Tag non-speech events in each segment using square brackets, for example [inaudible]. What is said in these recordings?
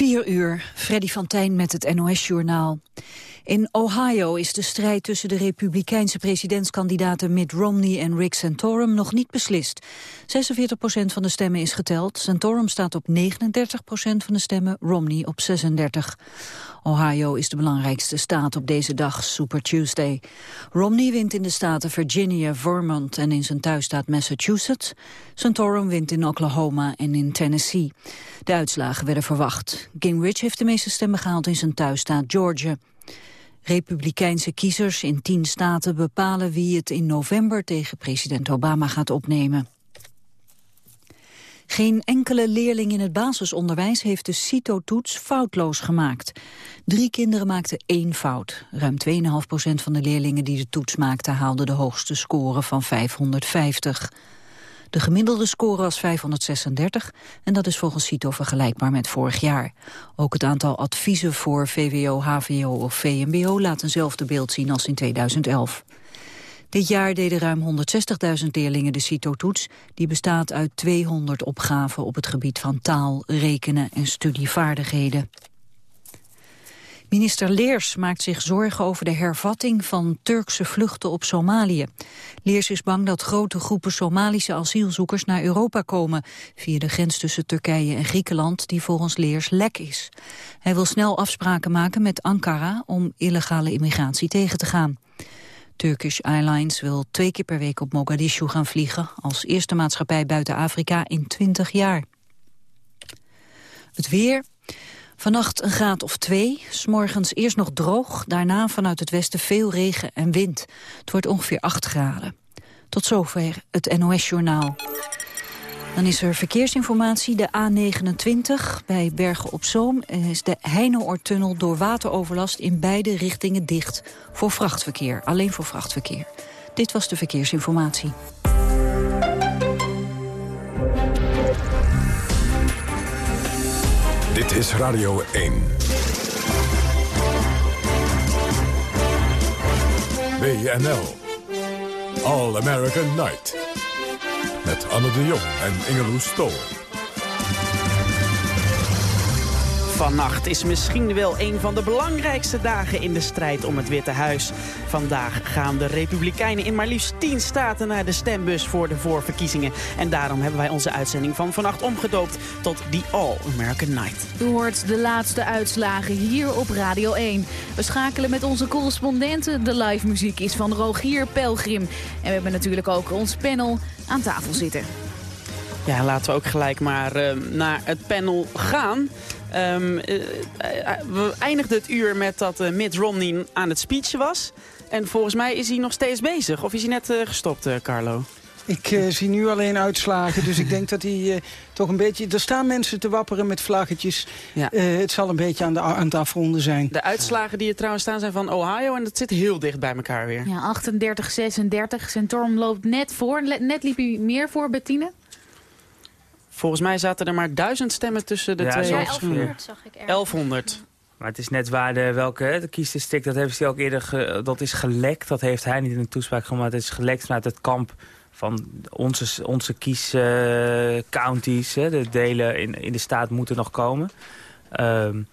4 uur, Freddy van Tijn met het NOS-journaal. In Ohio is de strijd tussen de republikeinse presidentskandidaten Mitt Romney en Rick Santorum nog niet beslist. 46 procent van de stemmen is geteld. Santorum staat op 39 procent van de stemmen, Romney op 36. Ohio is de belangrijkste staat op deze dag, Super Tuesday. Romney wint in de staten Virginia, Vermont en in zijn thuisstaat Massachusetts. Santorum wint in Oklahoma en in Tennessee. De uitslagen werden verwacht. Gingrich heeft de meeste stemmen gehaald in zijn thuisstaat Georgia. Republikeinse kiezers in tien staten bepalen wie het in november tegen president Obama gaat opnemen. Geen enkele leerling in het basisonderwijs heeft de CITO-toets foutloos gemaakt. Drie kinderen maakten één fout. Ruim 2,5 procent van de leerlingen die de toets maakten haalden de hoogste score van 550. De gemiddelde score was 536 en dat is volgens CITO vergelijkbaar met vorig jaar. Ook het aantal adviezen voor VWO, HVO of VMBO laat eenzelfde beeld zien als in 2011. Dit jaar deden ruim 160.000 leerlingen de CITO-toets. Die bestaat uit 200 opgaven op het gebied van taal, rekenen en studievaardigheden. Minister Leers maakt zich zorgen over de hervatting van Turkse vluchten op Somalië. Leers is bang dat grote groepen Somalische asielzoekers naar Europa komen... via de grens tussen Turkije en Griekenland, die volgens Leers lek is. Hij wil snel afspraken maken met Ankara om illegale immigratie tegen te gaan. Turkish Airlines wil twee keer per week op Mogadishu gaan vliegen... als eerste maatschappij buiten Afrika in 20 jaar. Het weer. Vannacht een graad of twee. S'morgens eerst nog droog, daarna vanuit het westen veel regen en wind. Het wordt ongeveer 8 graden. Tot zover het NOS-journaal. Dan is er verkeersinformatie. De A29 bij Bergen op Zoom is de Heineoortunnel door wateroverlast in beide richtingen dicht. Voor vrachtverkeer, alleen voor vrachtverkeer. Dit was de verkeersinformatie. Dit is Radio 1. WNL. All American Night. Met Anne de Jong en Ingeloes Stol. Vannacht is misschien wel een van de belangrijkste dagen in de strijd om het Witte Huis. Vandaag gaan de Republikeinen in maar liefst 10 staten naar de stembus voor de voorverkiezingen. En daarom hebben wij onze uitzending van vannacht omgedoopt tot The All American Night. U hoort de laatste uitslagen hier op Radio 1. We schakelen met onze correspondenten. De live muziek is van Rogier Pelgrim. En we hebben natuurlijk ook ons panel aan tafel zitten. Ja, laten we ook gelijk maar uh, naar het panel gaan. Um, uh, we eindigden het uur met dat uh, Mitt Romney aan het speechen was. En volgens mij is hij nog steeds bezig. Of is hij net gestopt, Carlo? Ik uh, zie nu alleen uitslagen, dus ik denk dat hij uh, toch een beetje... Er staan mensen te wapperen met vlaggetjes. Ja. Uh, het zal een beetje aan, de, aan het afronden zijn. De uitslagen die er trouwens staan zijn van Ohio en dat zit heel dicht bij elkaar weer. Ja, 38-36. Centorm loopt net voor. Net liep hij meer voor, Bettine. Volgens mij zaten er maar duizend stemmen tussen de ja, twee. Ja, 1100 zag ik 1100. Maar het is net waar de, welke, de kiesdistrict, dat heeft hij ook eerder, ge, dat is gelekt. Dat heeft hij niet in de toespraak gemaakt. Het is gelekt vanuit het kamp van onze, onze kiescounties. Uh, de delen in, in de staat moeten nog komen. Um,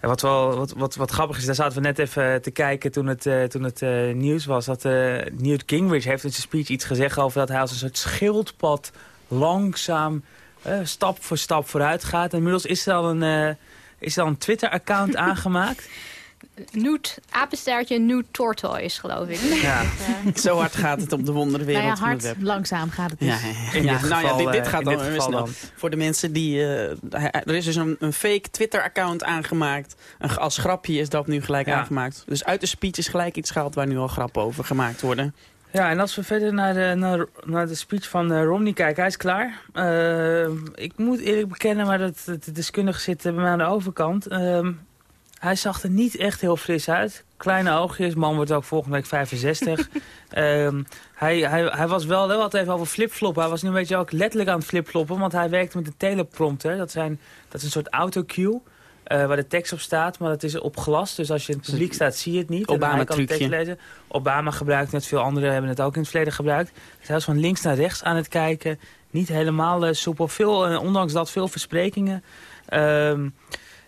en wat, wel, wat, wat, wat grappig is, daar zaten we net even te kijken toen het, uh, toen het uh, nieuws was. Dat uh, Newt Gingrich heeft in zijn speech iets gezegd over dat hij als een soort schildpad langzaam stap voor stap vooruit gaat. En inmiddels is er al een, is er al een Twitter-account [laughs] aangemaakt. Newt, apenstaartje Newt Tortoise, geloof ik. Ja, [laughs] zo hard gaat het op de wonderenwereld nou ja, hard, web. langzaam gaat het dus. Ja, ja, ja. geval, nou ja, dit, dit gaat in dan, dit dan. Voor de mensen die... Uh, er is dus een, een fake Twitter-account aangemaakt. Een, als grapje is dat nu gelijk Ja. aangemaakt. Dus uit de speech is gelijk iets gehaald waar nu al grappen over gemaakt worden. Ja, en als we verder naar de, naar, naar de speech van eh, Romney kijken, hij is klaar. Uh, ik moet eerlijk bekennen, maar dat, de deskundige zit bij mij aan de overkant. Uh, hij zag er niet echt heel fris uit. Kleine oogjes, man wordt ook volgende week 65. um, [laughs] hij, hij, hij was wel, wel altijd even over flipfloppen. Hij was nu een beetje ook letterlijk aan het flipfloppen, want hij werkte met een teleprompter. Dat, zijn, dat is een soort autocue. Uh, waar de tekst op staat, maar dat is op glas. Dus als je in het publiek staat, zie je het niet. Obama-trucje. Obama gebruikt het, veel anderen hebben het ook in het verleden gebruikt. Dus was van links naar rechts aan het kijken. Niet helemaal uh, soepel. Veel, uh, ondanks dat veel versprekingen. Uh,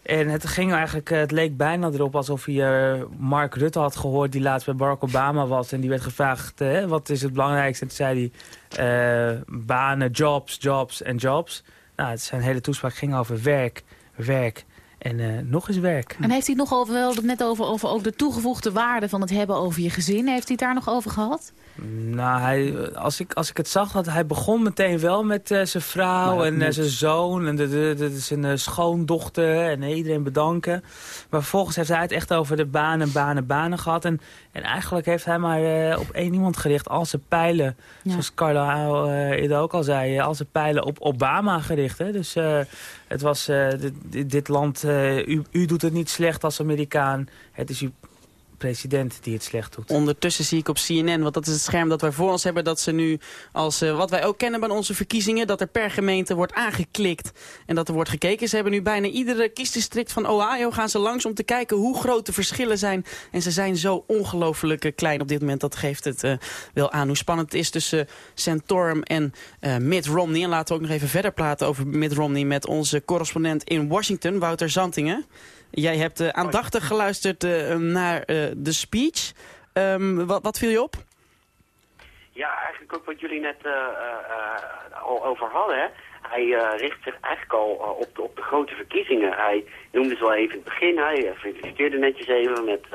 En het ging eigenlijk, het leek bijna erop alsof hij Mark Rutte had gehoord... die laatst bij Barack Obama was. En die werd gevraagd, wat is het belangrijkste? En toen zei hij, banen, jobs, jobs en jobs. Nou, zijn hele toespraak ging over werk, werk en uh, nog eens werk. En heeft hij het nog over, wel net over, over, over de toegevoegde waarde van het hebben over je gezin? Heeft hij het daar nog over gehad? Nou, hij, als, ik, als ik het zag, dat hij begon meteen wel met uh, zijn vrouw en uh, zijn zoon en de, de, de, zijn schoondochter en iedereen bedanken. Maar vervolgens heeft hij het echt over de banen, banen, banen gehad. En, en eigenlijk heeft hij maar op één iemand gericht, al zijn pijlen, ja. zoals Carlo eerder ook al zei, al zijn pijlen op Obama gericht. Hè? Dus het was, dit, dit land, u, u doet het niet slecht als Amerikaan, het is uw president die het slecht doet. Ondertussen zie ik op CNN, want dat is het scherm dat wij voor ons hebben... dat ze nu, als uh, wat wij ook kennen bij onze verkiezingen... dat er per gemeente wordt aangeklikt en dat er wordt gekeken. Ze hebben nu bijna iedere kiesdistrict van Ohio gaan ze langs... om te kijken hoe groot de verschillen zijn. En ze zijn zo ongelooflijk klein op dit moment. Dat geeft het uh, wel aan hoe spannend het is tussen Santorum en uh, Mitt Romney. En laten we ook nog even verder praten over Mitt Romney... met onze correspondent in Washington, Wouter Zantingen. Jij hebt uh, aandachtig geluisterd uh, naar de speech. Um, wat, wat viel je op? Ja, eigenlijk ook wat jullie net al over hadden. Hè? Hij richt zich eigenlijk al op, de, op de grote verkiezingen. Hij noemde ze al even in het begin. Hij feliciteerde netjes even met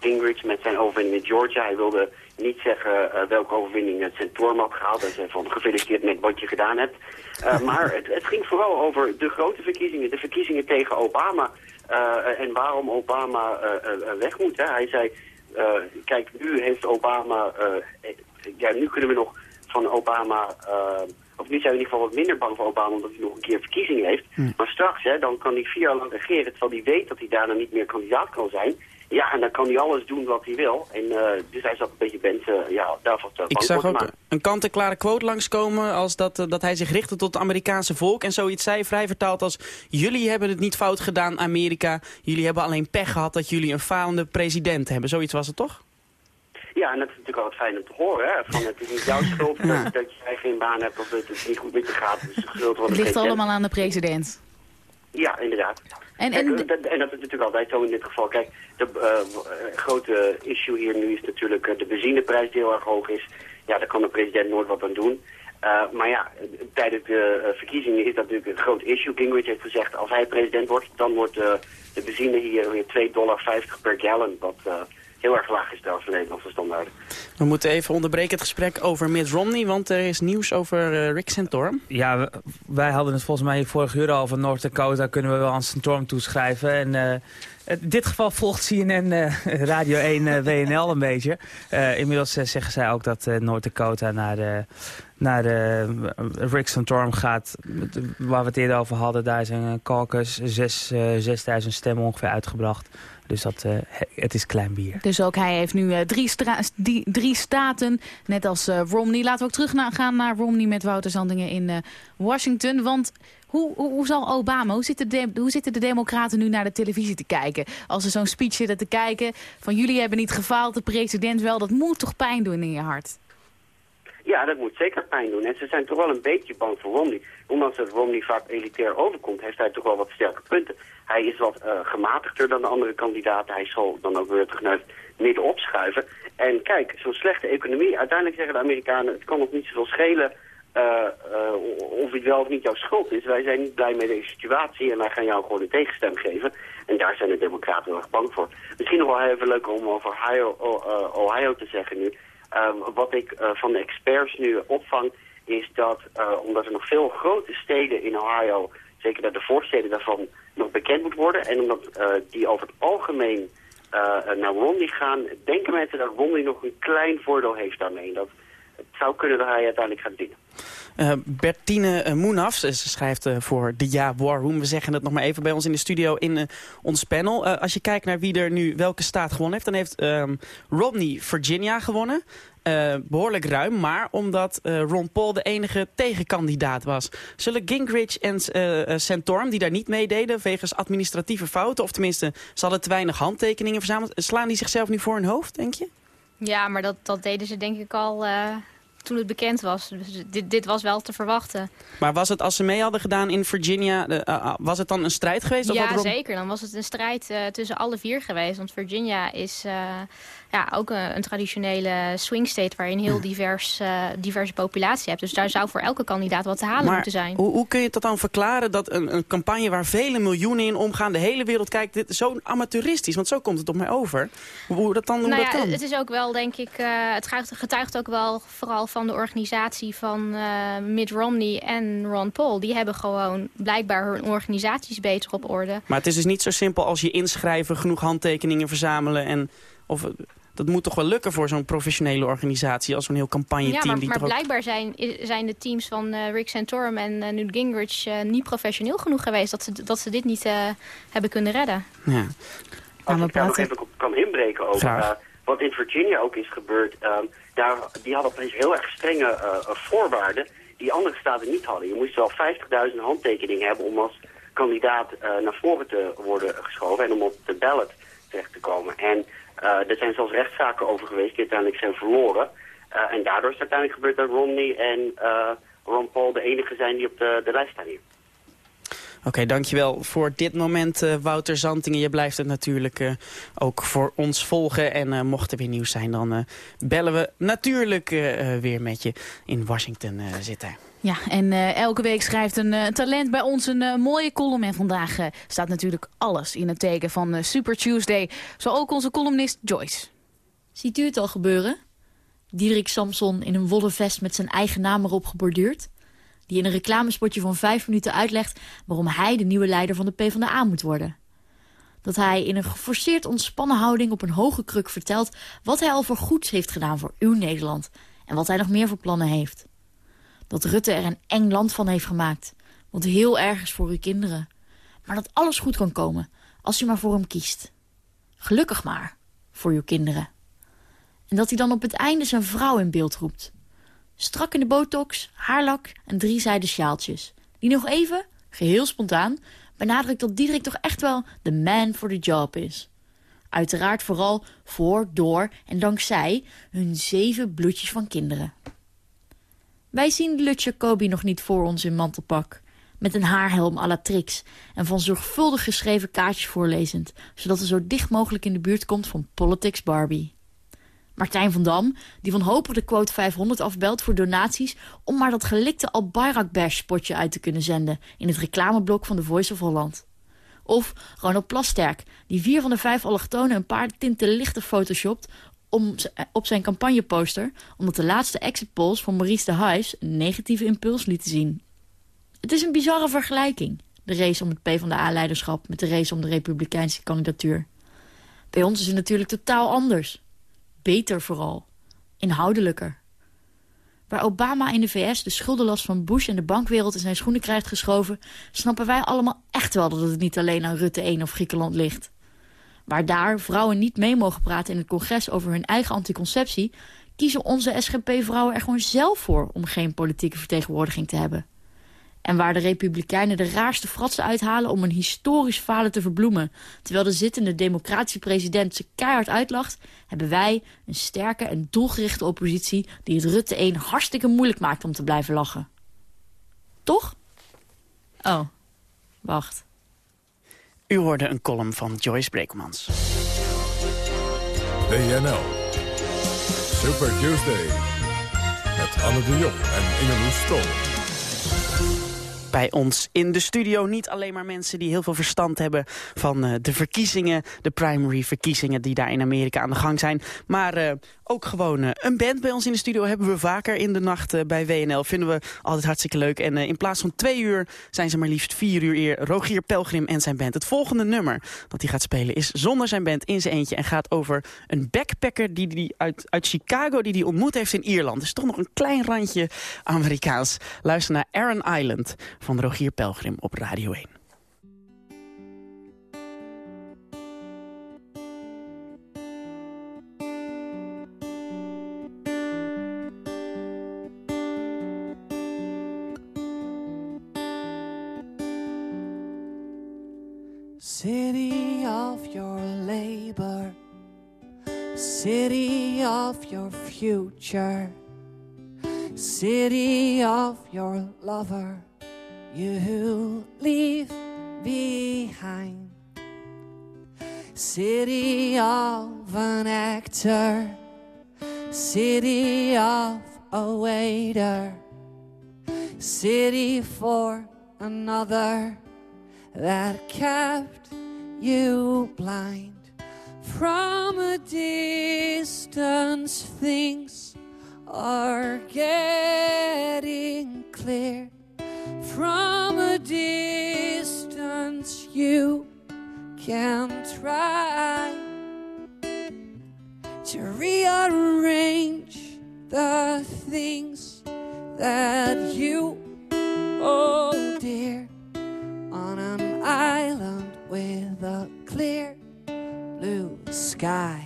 Gingrich met zijn overwinning in Georgia. Hij wilde niet zeggen uh, welke overwinning het Centorum had gehaald. Hij zei van gefeliciteerd met wat je gedaan hebt. Uh, maar het, het, ging vooral over de grote verkiezingen. De verkiezingen tegen Obama. Uh, en waarom Obama weg moet. Hè. Hij zei, kijk, nu heeft Obama... ja, nu kunnen we nog van Obama... of nu zijn we in ieder geval wat minder bang voor Obama... omdat hij nog een keer verkiezingen heeft. Hm. Maar straks, hè, dan kan hij vier jaar lang regeren... terwijl hij weet dat hij daarna niet meer kandidaat kan zijn... Ja, en dan kan hij alles doen wat hij wil. En uh, dus hij zat een beetje bent, uh, ja, daarvan te Ik zag ook een kant-en-klare quote langskomen als dat, uh, dat hij zich richtte tot het Amerikaanse volk. En zoiets zei, vrij vertaald als... jullie hebben het niet fout gedaan, Amerika. Jullie hebben alleen pech gehad dat jullie een falende president hebben. Zoiets was het toch? Ja, en dat is natuurlijk wat fijn om te horen. Hè? Van, het is niet jouw schuld [laughs] ja. dat, dat jij geen baan hebt of dat het niet goed met je gaat. Schuld het ligt allemaal aan de president. Ja, inderdaad. En, en, en, en, dat is natuurlijk altijd zo in dit geval. Kijk, de uh, grote issue hier nu is natuurlijk uh, de benzineprijs die heel erg hoog is. Ja, daar kan de president nooit wat aan doen. Uh, maar ja, tijdens de verkiezingen is dat natuurlijk een groot issue. Gingrich heeft gezegd, als hij president wordt, dan wordt de benzine hier weer 2,50 dollar per gallon. Wat heel erg laag is van de Nederlandse standaarden. We moeten even onderbreken het gesprek over Mitt Romney, want er is nieuws over uh, Rick Santorum. Ja, wij hadden het volgens mij vorige uur al van North Dakota kunnen we wel aan Santorum toeschrijven. En uh, in dit geval volgt CNN uh, Radio 1 WNL een beetje. inmiddels zeggen zij ook dat North Dakota naar de, naar de Rick Santorum gaat. Waar we het eerder over hadden, daar is een caucus 6000 stemmen ongeveer uitgebracht. Dus dat, het is klein bier. Dus ook hij heeft nu drie, die, drie, staten, net als Romney. Laten we ook terug naar, gaan naar Romney met Wouter Zandingen in Washington. Want hoe, hoe, hoe, zal Obama, hoe zitten, de, hoe zitten de democraten nu naar de televisie te kijken? Als ze zo'n speech zitten te kijken van jullie hebben niet gefaald, de president wel. Dat moet toch pijn doen in je hart? Ja, dat moet zeker pijn doen. En ze zijn toch wel een beetje bang voor Romney. Ondanks dat Romney vaak elitair overkomt, heeft hij toch wel wat sterke punten. Hij is wat uh, gematigder dan de andere kandidaten. Hij zal dan ook weer terug het midden opschuiven. En kijk, zo'n slechte economie, uiteindelijk zeggen de Amerikanen... het kan ons niet zoveel schelen uh, uh, of het wel of niet jouw schuld is. Wij zijn niet blij met deze situatie en wij gaan jou gewoon een tegenstem geven. En daar zijn de democraten heel erg bang voor. Misschien nog wel even leuk om over Ohio, Ohio te zeggen nu. Ehm, wat ik van de experts nu opvang is dat, omdat er nog veel grote steden in Ohio... zeker dat de voorsteden daarvan nog bekend moet worden. En omdat uh, die over het algemeen naar Romney gaan, denken mensen dat Romney nog een klein voordeel heeft daarmee. Dat zou kunnen dat hij uiteindelijk gaat winnen. Uh, Bertine uh, Moenaf, ze schrijft uh, voor de Ja War Room. We zeggen het nog maar even bij ons in de studio in ons panel. als je kijkt naar wie er nu welke staat gewonnen heeft... dan heeft um, Romney Virginia gewonnen. Behoorlijk ruim, maar omdat Ron Paul de enige tegenkandidaat was. Zullen Gingrich en Santorum, die daar niet meededen... wegens administratieve fouten, of tenminste ze hadden te weinig handtekeningen verzameld... slaan die zichzelf nu voor hun hoofd, denk je? Ja, maar dat, dat deden ze denk ik al toen het bekend was. Dus dit, dit was wel te verwachten. Maar was het, als ze mee hadden gedaan in Virginia, was het dan een strijd geweest? Ja, of zeker. Dan was het een strijd tussen alle vier geweest. Want Virginia is ja, ook een, een, traditionele swing state... waarin heel divers, diverse populatie hebt. Dus daar zou voor elke kandidaat wat te halen moeten zijn. Hoe, hoe kun je dat dan verklaren dat een, een campagne waar vele miljoenen in omgaan... de hele wereld kijkt, dit zo amateuristisch? Want zo komt het op mij over. Hoe dat dan, hoe nou dat ja, Het is ook wel, denk ik, uh, het getuigt ook wel vooral van de organisatie van uh, Mitt Romney en Ron Paul. Die hebben gewoon blijkbaar hun organisaties beter op orde. Maar het is dus niet zo simpel als je inschrijven, genoeg handtekeningen verzamelen en... Of, dat moet toch wel lukken voor zo'n professionele organisatie... als zo'n heel campagneteam. Ja, maar, die maar toch blijkbaar zijn, zijn de teams van uh, Rick Santorum en uh, Newt Gingrich... Uh, niet professioneel genoeg geweest dat ze, dat ze dit niet hebben kunnen redden. Ja. Als ik daar nog even kan inbreken over wat in Virginia ook is gebeurd... Um, daar, die hadden opeens heel erg strenge voorwaarden die andere staten niet hadden. Je moest wel 50.000 handtekeningen hebben om als kandidaat naar voren te worden geschoven... en om op de ballot terecht te komen. En er zijn zelfs rechtszaken over geweest die uiteindelijk zijn verloren. Uh, en daardoor is het uiteindelijk gebeurd dat Romney en uh, Ron Paul de enige zijn die op de, de lijst staan hier. Oké, okay, dankjewel voor dit moment, uh, Wouter Zantingen. Je blijft het natuurlijk uh, ook voor ons volgen. En uh, mocht er weer nieuws zijn, dan bellen we natuurlijk weer met je in Washington zitten. Ja, en uh, elke week schrijft een uh, talent bij ons een uh, mooie column. En vandaag staat natuurlijk alles in het teken van Super Tuesday. Zo ook onze columnist Joyce. Ziet u het al gebeuren? Diederik Samson in een wollen vest met zijn eigen naam erop geborduurd? Die in een reclamespotje van vijf minuten uitlegt waarom hij de nieuwe leider van de PvdA moet worden. Dat hij in een geforceerd ontspannen houding op een hoge kruk vertelt wat hij al voor goeds heeft gedaan voor uw Nederland. En wat hij nog meer voor plannen heeft dat Rutte er een eng land van heeft gemaakt. Wat heel erg is voor uw kinderen. Maar dat alles goed kan komen als u maar voor hem kiest. Gelukkig maar, voor uw kinderen. En dat hij dan op het einde zijn vrouw in beeld roept. Strak in de botox, haarlak en driezijden sjaaltjes. Die nog even, geheel spontaan, benadrukt dat Diederik toch echt wel de man for the job is. Uiteraard vooral voor, door en dankzij hun zeven bloedjes van kinderen. Wij zien Lutje Kobi nog niet voor ons in mantelpak. Met een haarhelm à la Trix en van zorgvuldig geschreven kaartjes voorlezend... zodat ze zo dicht mogelijk in de buurt komt van Politics Barbie. Martijn van Dam, die wanhopig de quote 500 afbelt voor donaties... om maar dat gelikte Al Bayrak Bash spotje uit te kunnen zenden... in het reclameblok van The Voice of Holland. Of Ronald Plasterk, die vier van de vijf allochtonen een paar tinten lichter photoshopt om, eh, op zijn campagneposter... omdat de laatste exit polls van Maurice de Huis een negatieve impuls lieten zien. Het is een bizarre vergelijking, de race om het PvdA-leiderschap... met de race om de republikeinse kandidatuur. Bij ons is het natuurlijk totaal anders. Beter vooral. Inhoudelijker. Waar Obama in de VS de schuldenlast van Bush en de bankwereld in zijn schoenen krijgt geschoven... snappen wij allemaal echt wel dat het niet alleen aan Rutte 1 of Griekenland ligt. Waar daar vrouwen niet mee mogen praten in het congres over hun eigen anticonceptie... kiezen onze SGP-vrouwen er gewoon zelf voor om geen politieke vertegenwoordiging te hebben. En waar de republikeinen de raarste fratsen uithalen om een historisch falen te verbloemen... terwijl de zittende democratische president ze keihard uitlacht... hebben wij een sterke en doelgerichte oppositie... die het Rutte 1 hartstikke moeilijk maakt om te blijven lachen. Toch? Oh, wacht. U hoorde een column van Joyce Breekmans. WNL. Super Tuesday. Met Anne de Jong en Ingeloes Stol bij ons in de studio. Niet alleen maar mensen die heel veel verstand hebben van uh, de verkiezingen, de primary verkiezingen die daar in Amerika aan de gang zijn. Maar uh, ook gewoon uh, een band bij ons in de studio hebben we vaker in de nacht bij WNL. Vinden we altijd hartstikke leuk. En in plaats van twee uur zijn ze maar liefst vier uur eer. Rogier Pelgrim en zijn band. Het volgende nummer dat hij gaat spelen is zonder zijn band in zijn eentje. En gaat over een backpacker die, die uit, uit Chicago die hij ontmoet heeft in Ierland. Dus toch nog een klein randje Amerikaans. Luister naar Aaron Island van Rogier Pelgrim op Radio 1. City of your labor, city of your future. city of your lover you leave behind, city of an actor, city of a waiter, city for another that kept you blind. From a distance things are getting clear from a distance you can try to rearrange the things that you hold dear on an island with a clear blue sky.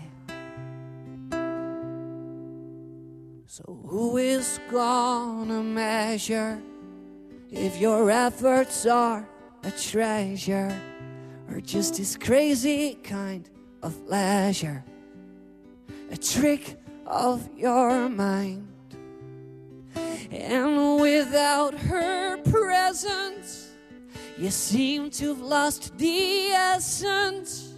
So, who is gonna measure if your efforts are a treasure or just this crazy kind of leisure? A trick of your mind. And without her presence, you seem to have lost the essence.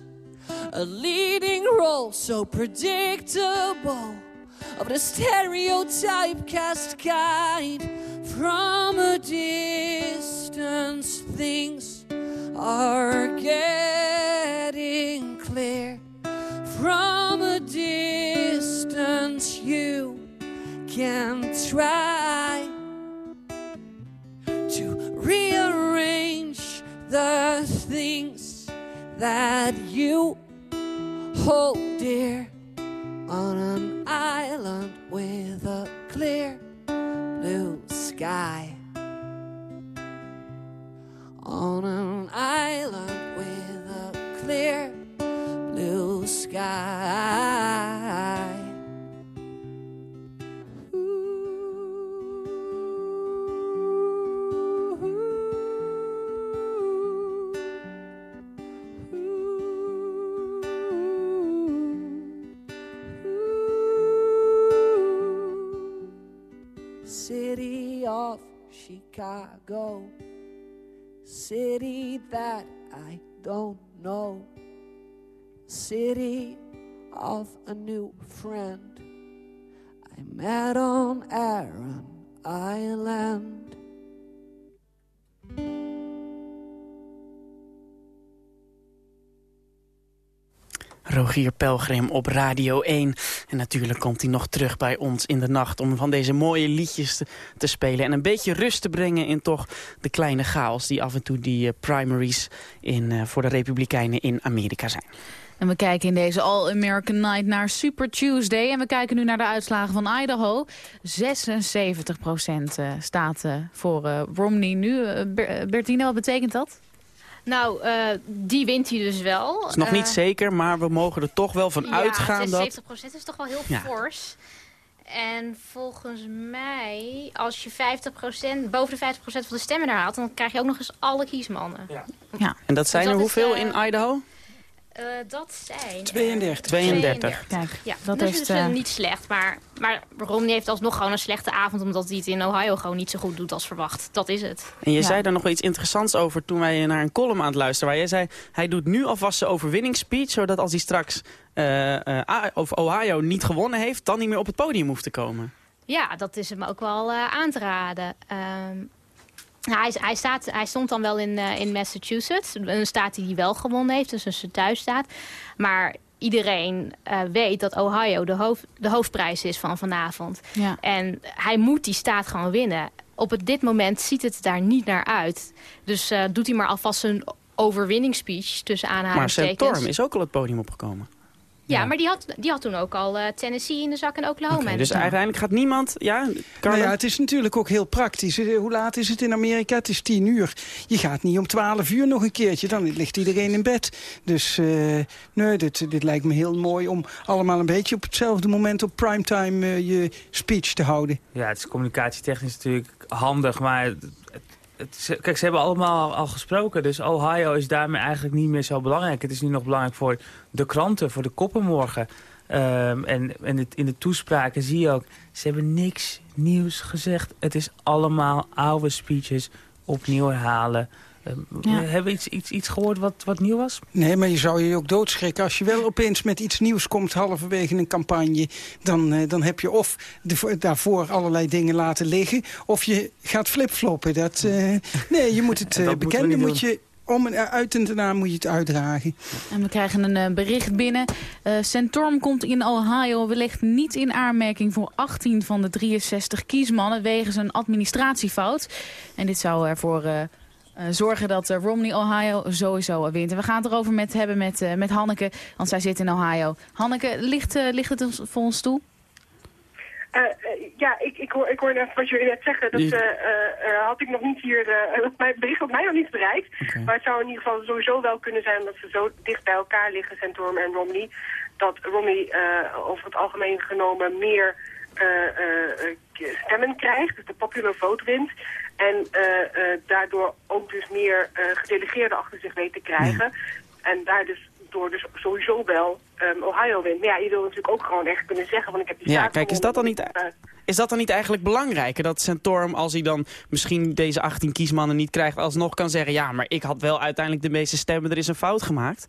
A leading role so predictable of the stereotype cast kind from a distance things are getting clear. From a distance you can try to rearrange the things that you hold dear on an island with a clear blue sky. Friend I met on Aaron Island. Rogier Pelgrim op Radio 1. En natuurlijk komt hij nog terug bij ons in de nacht... om van deze mooie liedjes te, spelen... en een beetje rust te brengen in toch de kleine chaos... die af en toe die uh, primaries in, uh, voor de Republikeinen in Amerika zijn. En we kijken in deze All-American Night naar Super Tuesday. En we kijken nu naar de uitslagen van Idaho. 76 procent uh, staat voor Romney nu. Bertine, wat betekent dat? Nou, uh, die wint hij dus wel. Het is nog uh, niet zeker, maar we mogen er toch wel van ja, uitgaan dat... 76% is toch wel heel ja. fors. En volgens mij, als je 50%, boven de 50% van de stemmen daar haalt... dan krijg je ook nog eens alle kiesmannen. Ja. ja. En dat zijn dus dat er hoeveel is, uh, in Idaho? Uh, dat zijn... 32. 32. Kijk, ja, dat dus is uh... niet slecht. Maar, maar Romney heeft alsnog gewoon een slechte avond... omdat hij het in Ohio gewoon niet zo goed doet als verwacht. Dat is het. En je ja. zei daar nog wel iets interessants over toen wij naar een column aan het luisteren... waar jij zei, hij doet nu alvast zijn overwinningsspeech... zodat als hij straks uh, of Ohio niet gewonnen heeft... dan niet meer op het podium hoeft te komen. Ja, dat is hem ook wel aan te raden. Um, nou, hij, hij, staat, hij stond dan wel in, uh, in Massachusetts. Een staat die hij wel gewonnen heeft, dus een thuisstaat. Maar iedereen uh, weet dat Ohio de, hoofd, de hoofdprijs is van vanavond. Ja. En hij moet die staat gewoon winnen. Op het, dit moment ziet het daar niet naar uit. Dus uh, doet hij maar alvast een overwinningsspeech tussen aanhalingstekens. Maar Sam Torm is ook al het podium opgekomen. Ja, ja, maar die had, die had toen ook al uh, Tennessee in de zak en Oklahoma. Okay, dus uiteindelijk gaat niemand... Ja, nou ja, het is natuurlijk ook heel praktisch. Hoe laat is het in Amerika? Het is tien uur. Je gaat niet om twaalf uur nog een keertje. Dan ligt iedereen in bed. Dus uh, nee, dit, dit lijkt me heel mooi om allemaal een beetje op hetzelfde moment op primetime uh, je speech te houden. Ja, het is communicatietechnisch natuurlijk handig, maar... Het, het, kijk, ze hebben allemaal al gesproken, dus Ohio is daarmee eigenlijk niet meer zo belangrijk. Het is nu nog belangrijk voor de kranten, voor de koppen morgen. Ehm, en in de toespraken zie je ook, ze hebben niks nieuws gezegd. Het is allemaal oude speeches opnieuw herhalen. Ehm, Ja. Hebben we iets, iets, iets gehoord wat, wat nieuw was? Nee, maar je zou je ook doodschrikken. Als je wel opeens met iets nieuws komt halverwege een campagne... dan, eh, dan heb je of de, daarvoor allerlei dingen laten liggen... of je gaat flipfloppen. Dat, eh, [laughs] nee, je moet het Dat eh, moeten we bekende niet moet je... Om en uit en daarna moet je het uitdragen. En we krijgen een eh, bericht binnen. Eh Centorm komt in Ohio wellicht niet in aanmerking voor 18 van de 63 kiesmannen wegens een administratiefout. En dit zou ervoor eh, eh, zorgen dat eh, Romney Ohio sowieso wint. En we gaan het erover met hebben met, eh, met Hanneke, want zij zit in Ohio. Hanneke, ligt, eh, ligt het ons- voor ons toe? Eh, eh, ja, ik, ik, hoor, ik hoor net wat jullie net zeggen. Dat eh, eh, eh, had ik nog niet hier... eh, [laughs] mijn bericht had mij nog niet bereikt. Maar het zou in ieder geval sowieso wel kunnen zijn... dat ze zo dicht bij elkaar liggen, Santorum en Romney... dat Romney eh, over het algemeen genomen meer eh, eh, eh, stemmen krijgt. Dus de popular vote wint. En eh, eh, daardoor ook dus meer eh, gedelegeerden achter zich weet te krijgen. En daar dus door dus sowieso wel ehm, Ohio wint. Maar ja, je wil natuurlijk ook gewoon echt kunnen zeggen... want ik heb die Ja, kijk, is dat dan niet... Eh, Is dat dan niet eigenlijk belangrijker? Dat Santorum, als hij dan misschien deze 18 kiesmannen niet krijgt... alsnog kan zeggen, ja, maar ik had wel uiteindelijk de meeste stemmen. Er is een fout gemaakt.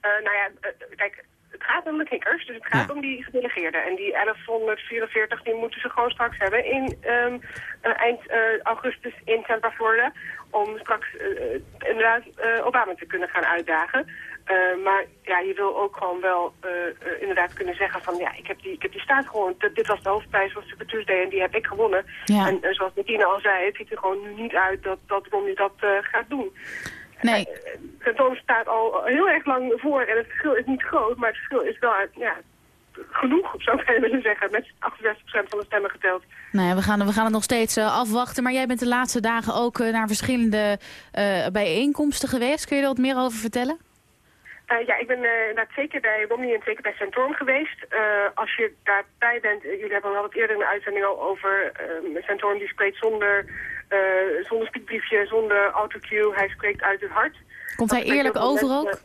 Eh, nou ja, eh, kijk, gaat om de kikkers, dus het gaat Ja. om die gedelegeerden. En die 1144, die moeten ze gewoon straks hebben in eh, eind eh, augustus in Tampa, Florida. Om straks eh, inderdaad eh, Obama te kunnen gaan uitdagen. Maar ja, je wil ook gewoon wel inderdaad kunnen zeggen van ja, ik heb die, ik heb die staat gewoon. Dit, was de hoofdprijs van Super Tuesday en die heb ik gewonnen. Ja. En zoals Bettina al zei, het ziet er gewoon nu niet uit dat, dat Romney dat gaat doen. Nee. Santorum staat al heel erg lang voor en het verschil is niet groot, maar het verschil is wel ja, genoeg, zou ik willen zeggen, met 68% van de stemmen geteld. Nou ja, we gaan, we gaan het nog steeds eh, afwachten. Maar jij bent de laatste dagen ook eh, naar verschillende eh, bijeenkomsten geweest. Kun je er wat meer over vertellen? Eh, ja, ik ben eh, inderdaad zeker bij Romney en zeker bij Santorum geweest. Eh, als je daarbij bent, eh, jullie hebben al wat eerder een uitzending al over Santorum die spreekt zonder, eh zonder speakbriefje, zonder autocue. Hij spreekt uit het hart. Komt hij eerlijk over ook?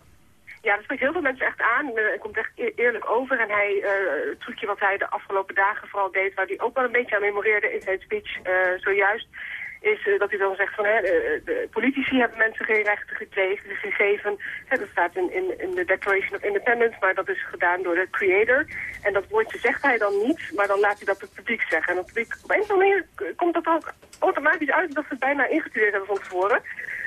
Ja, dat spreekt heel veel mensen echt aan. Eh, Hij komt echt e- eerlijk over. En hij, eh, het trucje wat hij de afgelopen dagen vooral deed, waar hij ook wel een beetje aan memoreerde in zijn speech zojuist, is eh, dat hij dan zegt van hè, de, politici hebben mensen geen rechten gekregen, gegeven. Hè, dat staat in, in, de Declaration of Independence, maar dat is gedaan door de creator. En dat woordje zegt hij dan niet, maar dan laat hij dat het publiek zeggen. En het publiek, op een of andere manier komt dat ook automatisch uit dat ze het bijna ingestudeerd hebben van tevoren.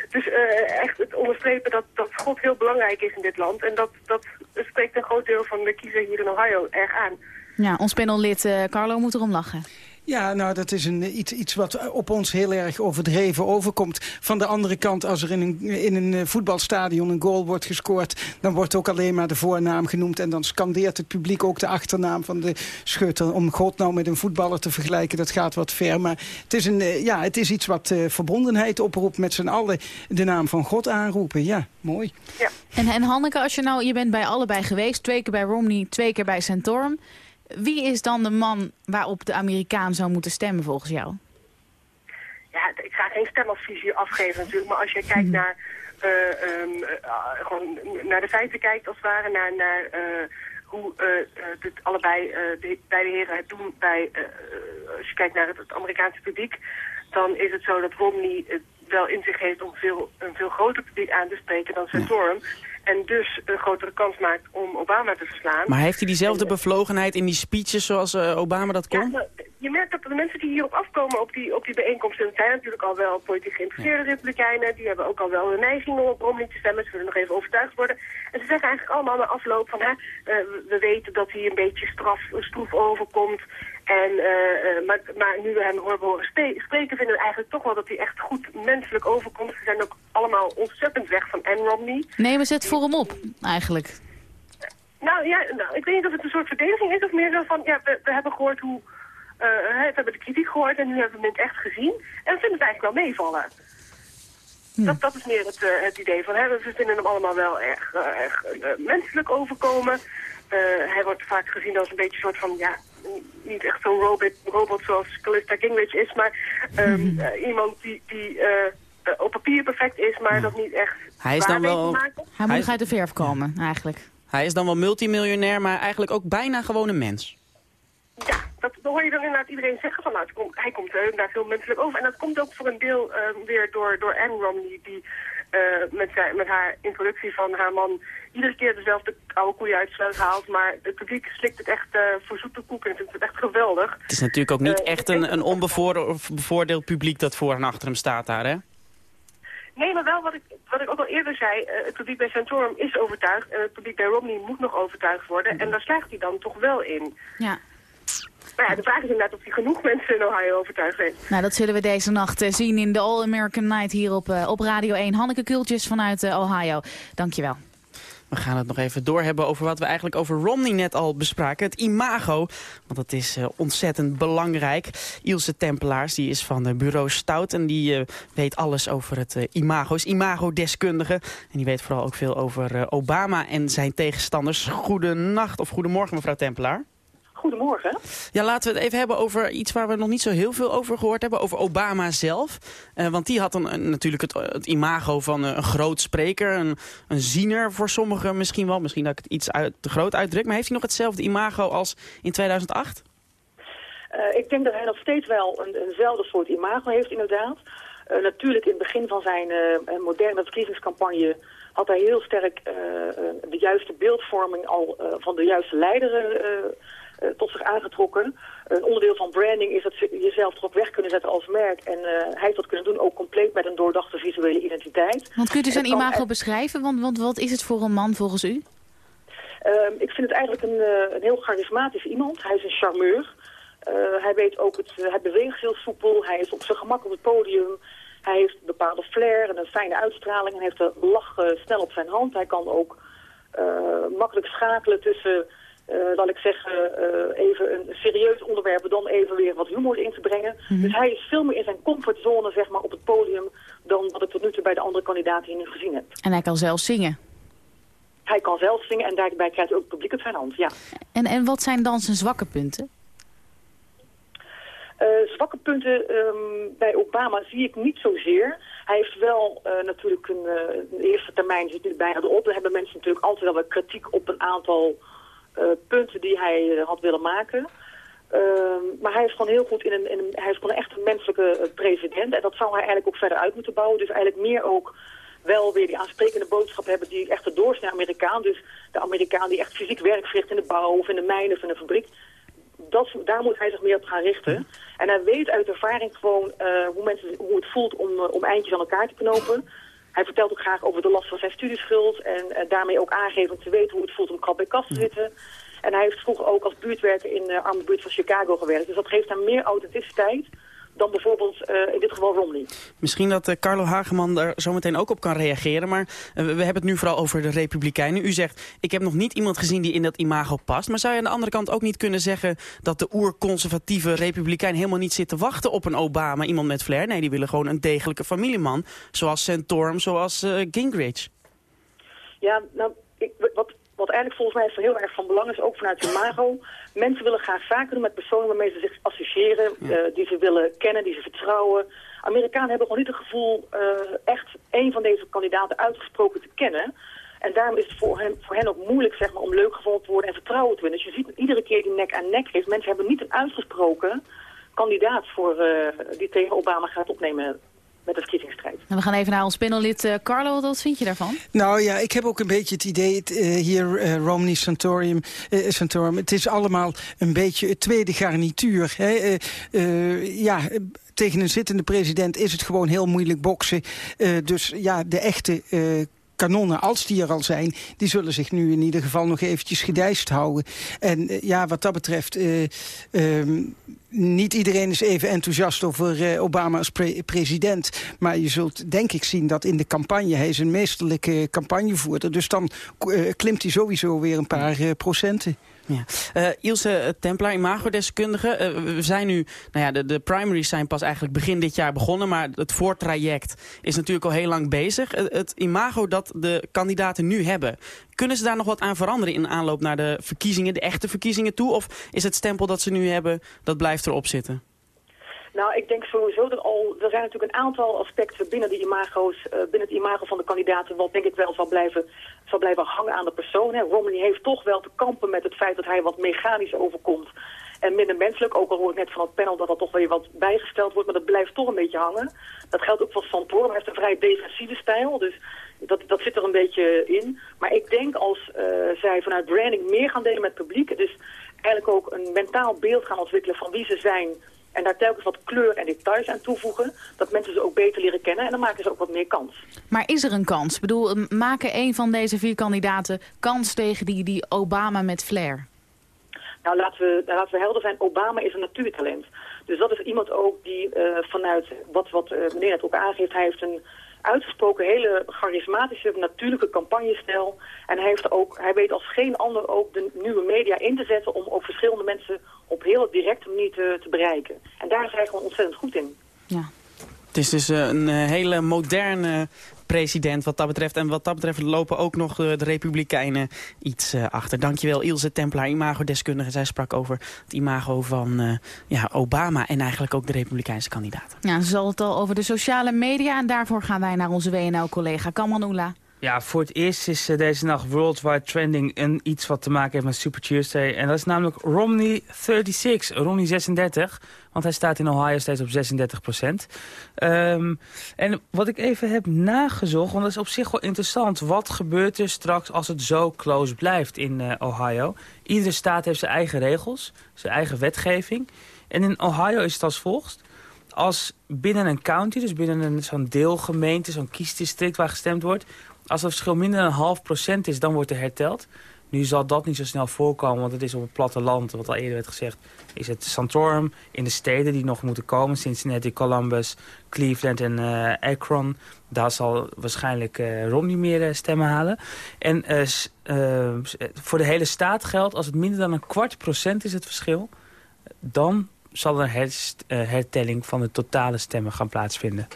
Dus eh, echt het onderstrepen dat, dat God heel belangrijk is in dit land. En dat, dat spreekt een groot deel van de kiezer hier in Ohio erg aan. Ja, ons panellid eh, Carlo moet erom lachen. Ja, nou, dat is een, iets, iets wat op ons heel erg overdreven overkomt. Van de andere kant, als er in een, in een eh, voetbalstadion een goal wordt gescoord... dan wordt ook alleen maar de voornaam genoemd... en dan scandeert het publiek ook de achternaam van de schutter. Om God nou met een voetballer te vergelijken, dat gaat wat ver. Maar het is, een, eh, ja, het is iets wat eh, verbondenheid oproept... met z'n allen de naam van God aanroepen. Ja, mooi. En, en Hanneke, als je nou, je bent bij allebei geweest. Twee keer bij Romney, twee keer bij Santorum. Wie is dan de man waarop de Amerikaan zou moeten stemmen volgens jou? Ja, ik ga geen stemadvies hier afgeven natuurlijk, maar als je kijkt naar, eh, ehm, eh, gewoon naar de feiten kijkt als het ware, naar, naar eh, hoe dit allebei de beide heren het doen bij, als je kijkt naar het, het Amerikaanse publiek, dan is het zo dat Romney het wel in zich heeft om veel, een veel groter publiek aan te spreken dan Santorum. En dus een grotere kans maakt om Obama te verslaan. Maar heeft hij diezelfde bevlogenheid in die speeches zoals eh, Obama dat kon? Ja, nou, je merkt dat de mensen die hierop afkomen op die, op die bijeenkomsten, dat zijn natuurlijk al wel politiek geïnteresseerde republikeinen. Die hebben ook al wel een neiging om op Romney te stemmen. Ze willen nog even overtuigd worden. En ze zeggen eigenlijk allemaal na afloop van, hè, eh, we- we weten dat hij een beetje straf, stroef overkomt. En, eh, eh, maar, maar nu we hem horen, spreken, vinden we eigenlijk toch wel dat hij echt goed menselijk overkomt. Ze zijn ook allemaal ontzettend weg van Ann Romney. Nemen ze het voor hem op, eigenlijk? Nou ja, nou, ik weet niet of het een soort verdediging is of meer zo van, ja, we, we hebben gehoord hoe, hè, we hebben de kritiek gehoord en nu hebben we het echt gezien. En we vinden het eigenlijk wel meevallen. Dat, dat is meer het, het idee van, hè, we vinden hem allemaal wel erg, erg menselijk overkomen. Eh, hij wordt vaak gezien als een beetje een soort van, ja, niet echt zo'n robot, robot zoals Callista Gingrich is, maar ehm, [laughs] eh, iemand die, die eh, op papier perfect is, maar dat niet echt Hij is dan wel-. Hij moet Hij- uit de verf komen, eigenlijk. Hij is dan wel multimiljonair, maar eigenlijk ook bijna gewoon een mens. Ja, dat hoor je dan inderdaad iedereen zeggen van nou, hij komt uh, inderdaad heel menselijk over. En dat komt ook voor een deel uh, weer door, door Anne Romney, die uh, met, zijn, met haar introductie van haar man iedere keer dezelfde oude koeien uit haalt. Maar het publiek slikt het echt voor zoete koek en vindt het echt geweldig. Het is natuurlijk ook niet echt een, een onbevoordeeld publiek dat voor en achter hem staat daar, hè? Nee, maar wel wat ik, wat ik ook al eerder zei, uh, het publiek bij Santorum is overtuigd en het publiek bij Romney moet nog overtuigd worden. En daar slaagt hij dan toch wel in. Ja. Maar ja, de vraag is inderdaad of hij genoeg mensen in Ohio overtuigd heeft. Nou, dat zullen we deze nacht uh, zien in de All American Night hier op, uh, op Radio 1. Hanneke Kultjes vanuit Ohio. Dankjewel. We gaan het nog even doorhebben over wat we eigenlijk over Romney net al bespraken. Het imago, want dat is uh, ontzettend belangrijk. Ilse Tempelaars, die is van uh, bureau Stout en die uh, weet alles over het imago. Is imago-deskundige en die weet vooral ook veel over Obama en zijn tegenstanders. Goedenacht of goedemorgen mevrouw Tempelaar. Goedemorgen. Ja, laten we het even hebben over iets waar we nog niet zo heel veel over gehoord hebben. Over Obama zelf. Uh, want die had een, een, natuurlijk het, het, imago van een groot spreker. Een, een ziener voor sommigen misschien wel. Misschien dat ik het iets uit, te groot uitdruk. Maar heeft hij nog hetzelfde imago als in 2008? Uh, ik denk dat hij nog steeds wel een, eenzelfde soort imago heeft inderdaad. Uh, natuurlijk in het begin van zijn moderne verkiezingscampagne had hij heel sterk de juiste beeldvorming al van de juiste leider uh, tot zich aangetrokken. Een onderdeel van branding is dat ze jezelf erop weg kunnen zetten als merk. En uh, hij heeft dat kunnen doen, ook compleet met een doordachte visuele identiteit. Want kunt u zijn imago beschrijven? Want, want wat is het voor een man volgens u? Uh, ik vind het eigenlijk een, uh, een heel charismatisch iemand. Hij is een charmeur. hij weet ook, het, hij beweegt heel soepel. Hij is op zijn gemak op het podium. Hij heeft een bepaalde flair en een fijne uitstraling. Hij heeft de lach snel op zijn hand. Hij kan ook makkelijk schakelen tussen laat ik zeggen, uh, even een serieus onderwerp, dan even weer wat humor in te brengen. Mm -hmm. Dus hij is veel meer in zijn comfortzone zeg maar, op het podium dan wat ik tot nu toe bij de andere kandidaten hier nu gezien heb. En hij kan zelf zingen? Hij kan zelf zingen en daarbij krijgt hij ook het publiek het zijn hand, ja. En, en wat zijn dan zijn zwakke punten? Uh, zwakke punten um, bij Obama zie ik niet zozeer. Hij heeft wel uh, natuurlijk een, uh, de eerste termijn zit nu bijna erop. Daar hebben mensen natuurlijk altijd wel kritiek op een aantal punten die hij uh, had willen maken. Uh, maar hij is gewoon heel goed in een, in hij is gewoon echt een menselijke president. En dat zou hij eigenlijk ook verder uit moeten bouwen. Dus eigenlijk meer ook wel weer die aansprekende boodschap hebben die echt de doorsnee Amerikaan. Dus de Amerikaan die echt fysiek werk verricht in de bouw of in de mijnen of in de fabriek. Dat, daar moet hij zich meer op gaan richten. En hij weet uit ervaring gewoon hoe, mensen, hoe het voelt om, om eindjes aan elkaar te knopen. Hij vertelt ook graag over de last van zijn studieschuld en uh, daarmee ook aangeven te weten hoe het voelt om krap bij kast te zitten. En hij heeft vroeger ook als buurtwerker in de uh, arme buurt van Chicago gewerkt. Dus dat geeft hem meer authenticiteit dan bijvoorbeeld uh, in dit geval Romney. Misschien dat uh, Carlo Hageman daar zometeen ook op kan reageren. Maar uh, we hebben het nu vooral over de Republikeinen. U zegt, ik heb nog niet iemand gezien die in dat imago past. Maar zou je aan de andere kant ook niet kunnen zeggen... dat de oerconservatieve Republikein helemaal niet zit te wachten op een Obama, iemand met flair? Nee, die willen gewoon een degelijke familieman. Zoals Santorum, zoals Gingrich. Ja, nou, ik, wat, wat eigenlijk volgens mij heel erg van belang is, ook vanuit imago. Mensen willen graag zaken doen met personen waarmee ze zich associëren, ja. uh, die ze willen kennen, die ze vertrouwen. Amerikanen hebben gewoon niet het gevoel uh, echt een van deze kandidaten uitgesproken te kennen. En daarom is het voor hen, voor hen ook moeilijk zeg maar, om leuk gevonden te worden en vertrouwen te winnen. Dus je ziet iedere keer die nek aan nek heeft. Mensen hebben niet een uitgesproken kandidaat voor, uh, die tegen Obama gaat opnemen met de verkiezingsstrijd. En we gaan even naar ons panellid uh, Carlo. Wat vind je daarvan? Nou ja, ik heb ook een beetje het idee, het, uh, hier uh, Romney Santorum, Santorum, het is allemaal een beetje het tweede garnituur. Hè? ja, tegen een zittende president is het gewoon heel moeilijk boksen. dus ja, de echte kanonnen, als die er al zijn... die zullen zich nu in ieder geval nog eventjes gedijst houden. En uh, ja, wat dat betreft... Uh, um, niet iedereen is even enthousiast over uh, Obama als pre president. Maar je zult denk ik zien dat in de campagne... hij is een meesterlijke campagnevoerder. Dus dan klimt hij sowieso weer een paar procenten. Ja. Uh, Ilse Templar, imagodeskundige. Uh, we zijn nu, nou ja, de, de primaries zijn pas eigenlijk begin dit jaar begonnen, maar het voortraject is natuurlijk al heel lang bezig. Het, imago dat de kandidaten nu hebben, kunnen ze daar nog wat aan veranderen in aanloop naar de verkiezingen, de echte verkiezingen toe? Of is het stempel dat ze nu hebben, dat blijft erop zitten? Nou, ik denk sowieso dat al... Er zijn natuurlijk een aantal aspecten binnen, de imago's, binnen het imago van de kandidaten... wat denk ik wel zal blijven, zal blijven hangen aan de persoon. Romney heeft toch wel te kampen met het feit dat hij wat mechanisch overkomt. En minder menselijk, ook al hoor ik net van het panel dat er toch weer wat bijgesteld wordt... maar dat blijft toch een beetje hangen. Dat geldt ook voor Santorum. Hij heeft een vrij defensieve stijl, dus dat, dat zit er een beetje in. Maar ik denk als uh, zij vanuit branding meer gaan delen met publiek... dus eigenlijk ook een mentaal beeld gaan ontwikkelen van wie ze zijn en daar telkens wat kleur en details aan toevoegen... dat mensen ze ook beter leren kennen en dan maken ze ook wat meer kans. Maar is er een kans? Ik bedoel, maken een van deze vier kandidaten kans tegen die, die Obama met flair? Nou, laten we, laten we helder zijn, Obama is een natuurtalent. Dus dat is iemand ook die uh, vanuit wat, wat uh, meneer het ook aangeeft... hij heeft een uitgesproken hele charismatische, natuurlijke campagnestijl. En hij, heeft ook, hij weet als geen ander ook de nieuwe media in te zetten... om ook verschillende mensen op heel directe manier te, bereiken. En daar is gewoon ontzettend goed in. Ja. Het is dus eh, een hele moderne president wat dat betreft. En wat dat betreft lopen ook nog de, Republikeinen iets uh, achter. Dankjewel Ilse Tempelaar, imagodeskundige. Zij sprak over het imago van uh, ja, Obama en eigenlijk ook de Republikeinse kandidaten. Ja, ze zal het al over de sociale media. En daarvoor gaan wij naar onze WNL-collega Kaman Oela. Ja, voor het eerst is uh, deze nacht worldwide trending een iets wat te maken heeft met Super Tuesday. En dat is namelijk Romney 36, Romney 36. Want hij staat in Ohio steeds op 36 procent. Um, en wat ik even heb nagezocht, want dat is op zich wel interessant. Wat gebeurt er straks als het zo close blijft in uh, Ohio? Iedere staat heeft zijn eigen regels, zijn eigen wetgeving. En in Ohio is het als volgt als binnen een county, dus binnen zo'n deelgemeente, zo'n kiesdistrict waar gestemd wordt... Als het verschil minder dan een half procent is, dan wordt er herteld. Nu zal dat niet zo snel voorkomen, want het is op het platteland, wat al eerder werd gezegd, is het Santorum. In de steden die nog moeten komen, Cincinnati, Columbus, Cleveland en uh, Akron, daar zal waarschijnlijk uh, Romney meer uh, stemmen halen. En voor de hele staat geldt, als het minder dan een kwart procent is het verschil, dan zal er hertelling van de totale stemmen gaan plaatsvinden.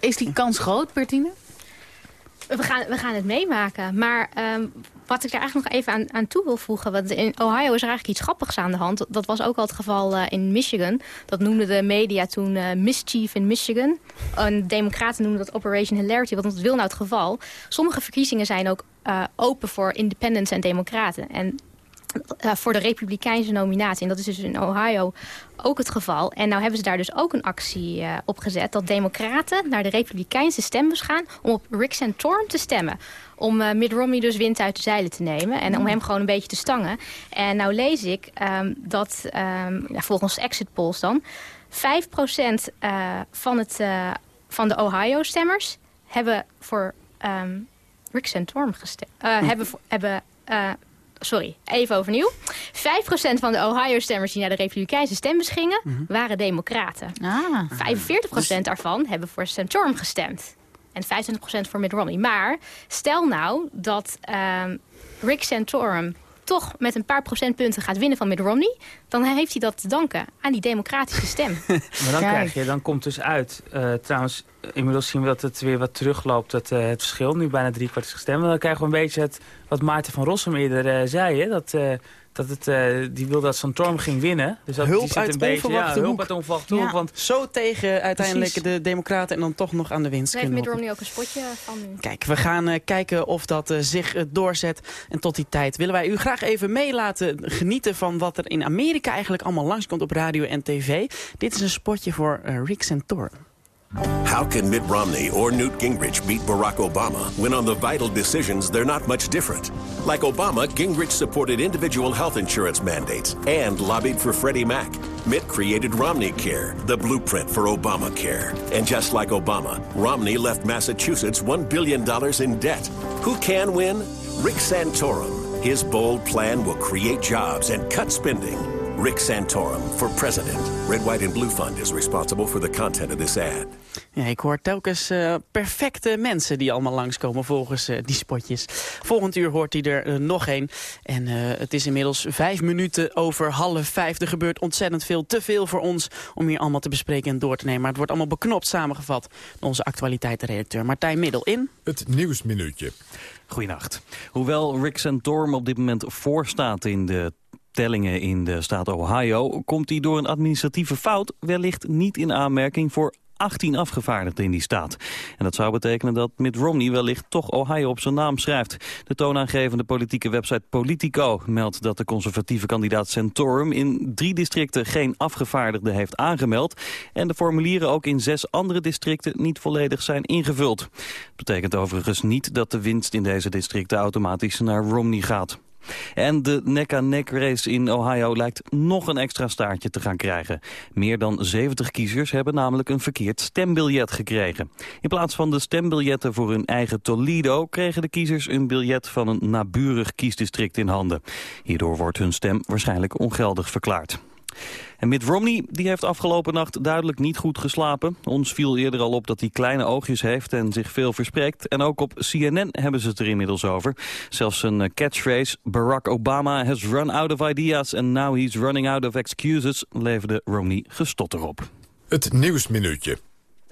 Is die kans groot, Bertine? We gaan, we gaan het meemaken. Maar um, wat ik er eigenlijk nog even aan, aan toe wil voegen... Want in Ohio is er eigenlijk iets grappigs aan de hand. Dat was ook al het geval uh, in Michigan. Dat noemden de media toen uh, mischief in Michigan. En democraten noemden dat Operation Hilarity. Want dat wil nou het geval. Sommige verkiezingen zijn ook uh, open voor independents en democraten. En voor de republikeinse nominatie. En dat is dus in Ohio ook het geval. En nou hebben ze daar dus ook een actie uh, op gezet... dat democraten naar de republikeinse stembus gaan... om op Rick Santorum te stemmen. Om uh, Mitt Romney dus wind uit de zeilen te nemen. En om hem gewoon een beetje te stangen. En nou lees ik um, dat um, ja, volgens exit polls dan... 5% van, het, van de Ohio-stemmers hebben voor um, Rick Santorum gestemd. hebben... hebben sorry, even overnieuw. 5% van de Ohio-stemmers die naar de Republikeinse stembus gingen, mm -hmm. waren democraten. Ah. 45% daarvan hebben voor Santorum gestemd. En 25% voor Mitt Romney. Maar stel nou dat um, Rick Santorum toch met een paar procentpunten gaat winnen van Mitt Romney... dan heeft hij dat te danken aan die democratische stem. [laughs] maar dan krijg je, dan komt dus uit... Uh, trouwens, inmiddels zien we dat het weer wat terugloopt, het, uh, het verschil. Nu bijna drie kwart is gestemd. Maar dan krijgen we een beetje het, wat Maarten van Rossum eerder uh, zei. Hè? Dat, dat het, uh, die wil dat Santorum ging winnen. Dus dat, hulp die zit uit een beetje, ja, hulp hoek. uit onverwachte hoek. Want Zo tegen uiteindelijk Precies. de democraten en dan toch nog aan de winst Daar kunnen Mitt Romney ook een spotje van nu. Kijk, we gaan uh, kijken of dat uh, zich doorzet. En tot die tijd willen wij u graag even mee laten genieten van wat er in Amerika eigenlijk allemaal langskomt op radio en tv. Dit is een spotje voor Rick Santorum. How can Mitt Romney or Newt Gingrich beat Barack Obama when on the vital decisions they're not much different? Like Obama, Gingrich supported individual health insurance mandates and lobbied for Freddie Mac. Mitt created Romney Care, the blueprint for Obamacare. And just like Obama, Romney left Massachusetts $1 billion in debt. Who can win? Rick Santorum. His bold plan will create jobs and cut spending. Rick Santorum for president. Red, White, and Blue Fund is responsible for the content of this ad. Ja, ik hoor telkens uh, perfecte mensen die allemaal langskomen volgens uh, die spotjes. Volgend uur hoort hij er uh, nog een. En het is inmiddels vijf minuten over half vijf. Er gebeurt ontzettend veel, te veel voor ons om hier allemaal te bespreken en door te nemen. Maar het wordt allemaal beknopt samengevat door onze actualiteitenredacteur Martijn Middel in... Het Nieuwsminuutje. Goedenacht. Hoewel Rick Santorum op dit moment voorstaat in de tellingen in de staat Ohio... komt hij door een administratieve fout wellicht niet in aanmerking voor 18 afgevaardigden in die staat. En dat zou betekenen dat Mitt Romney wellicht toch Ohio op zijn naam schrijft. De toonaangevende politieke website Politico meldt dat de conservatieve kandidaat Santorum in drie districten geen afgevaardigden heeft aangemeld. En de formulieren ook in zes andere districten niet volledig zijn ingevuld. Dat betekent overigens niet dat de winst in deze districten automatisch naar Romney gaat. En de nek-aan-nek race in Ohio lijkt nog een extra staartje te gaan krijgen. Meer dan 70 kiezers hebben namelijk een verkeerd stembiljet gekregen. In plaats van de stembiljetten voor hun eigen Toledo... kregen de kiezers een biljet van een naburig kiesdistrict in handen. Hierdoor wordt hun stem waarschijnlijk ongeldig verklaard. En Mitt Romney die heeft afgelopen nacht duidelijk niet goed geslapen. Ons viel eerder al op dat hij kleine oogjes heeft en zich veel verspreekt. En ook op CNN hebben ze het er inmiddels over. Zelfs een eh, catchphrase, Barack Obama has run out of ideas... and now he's running out of excuses, leverde Romney gestotter op. Het Nieuwsminuutje.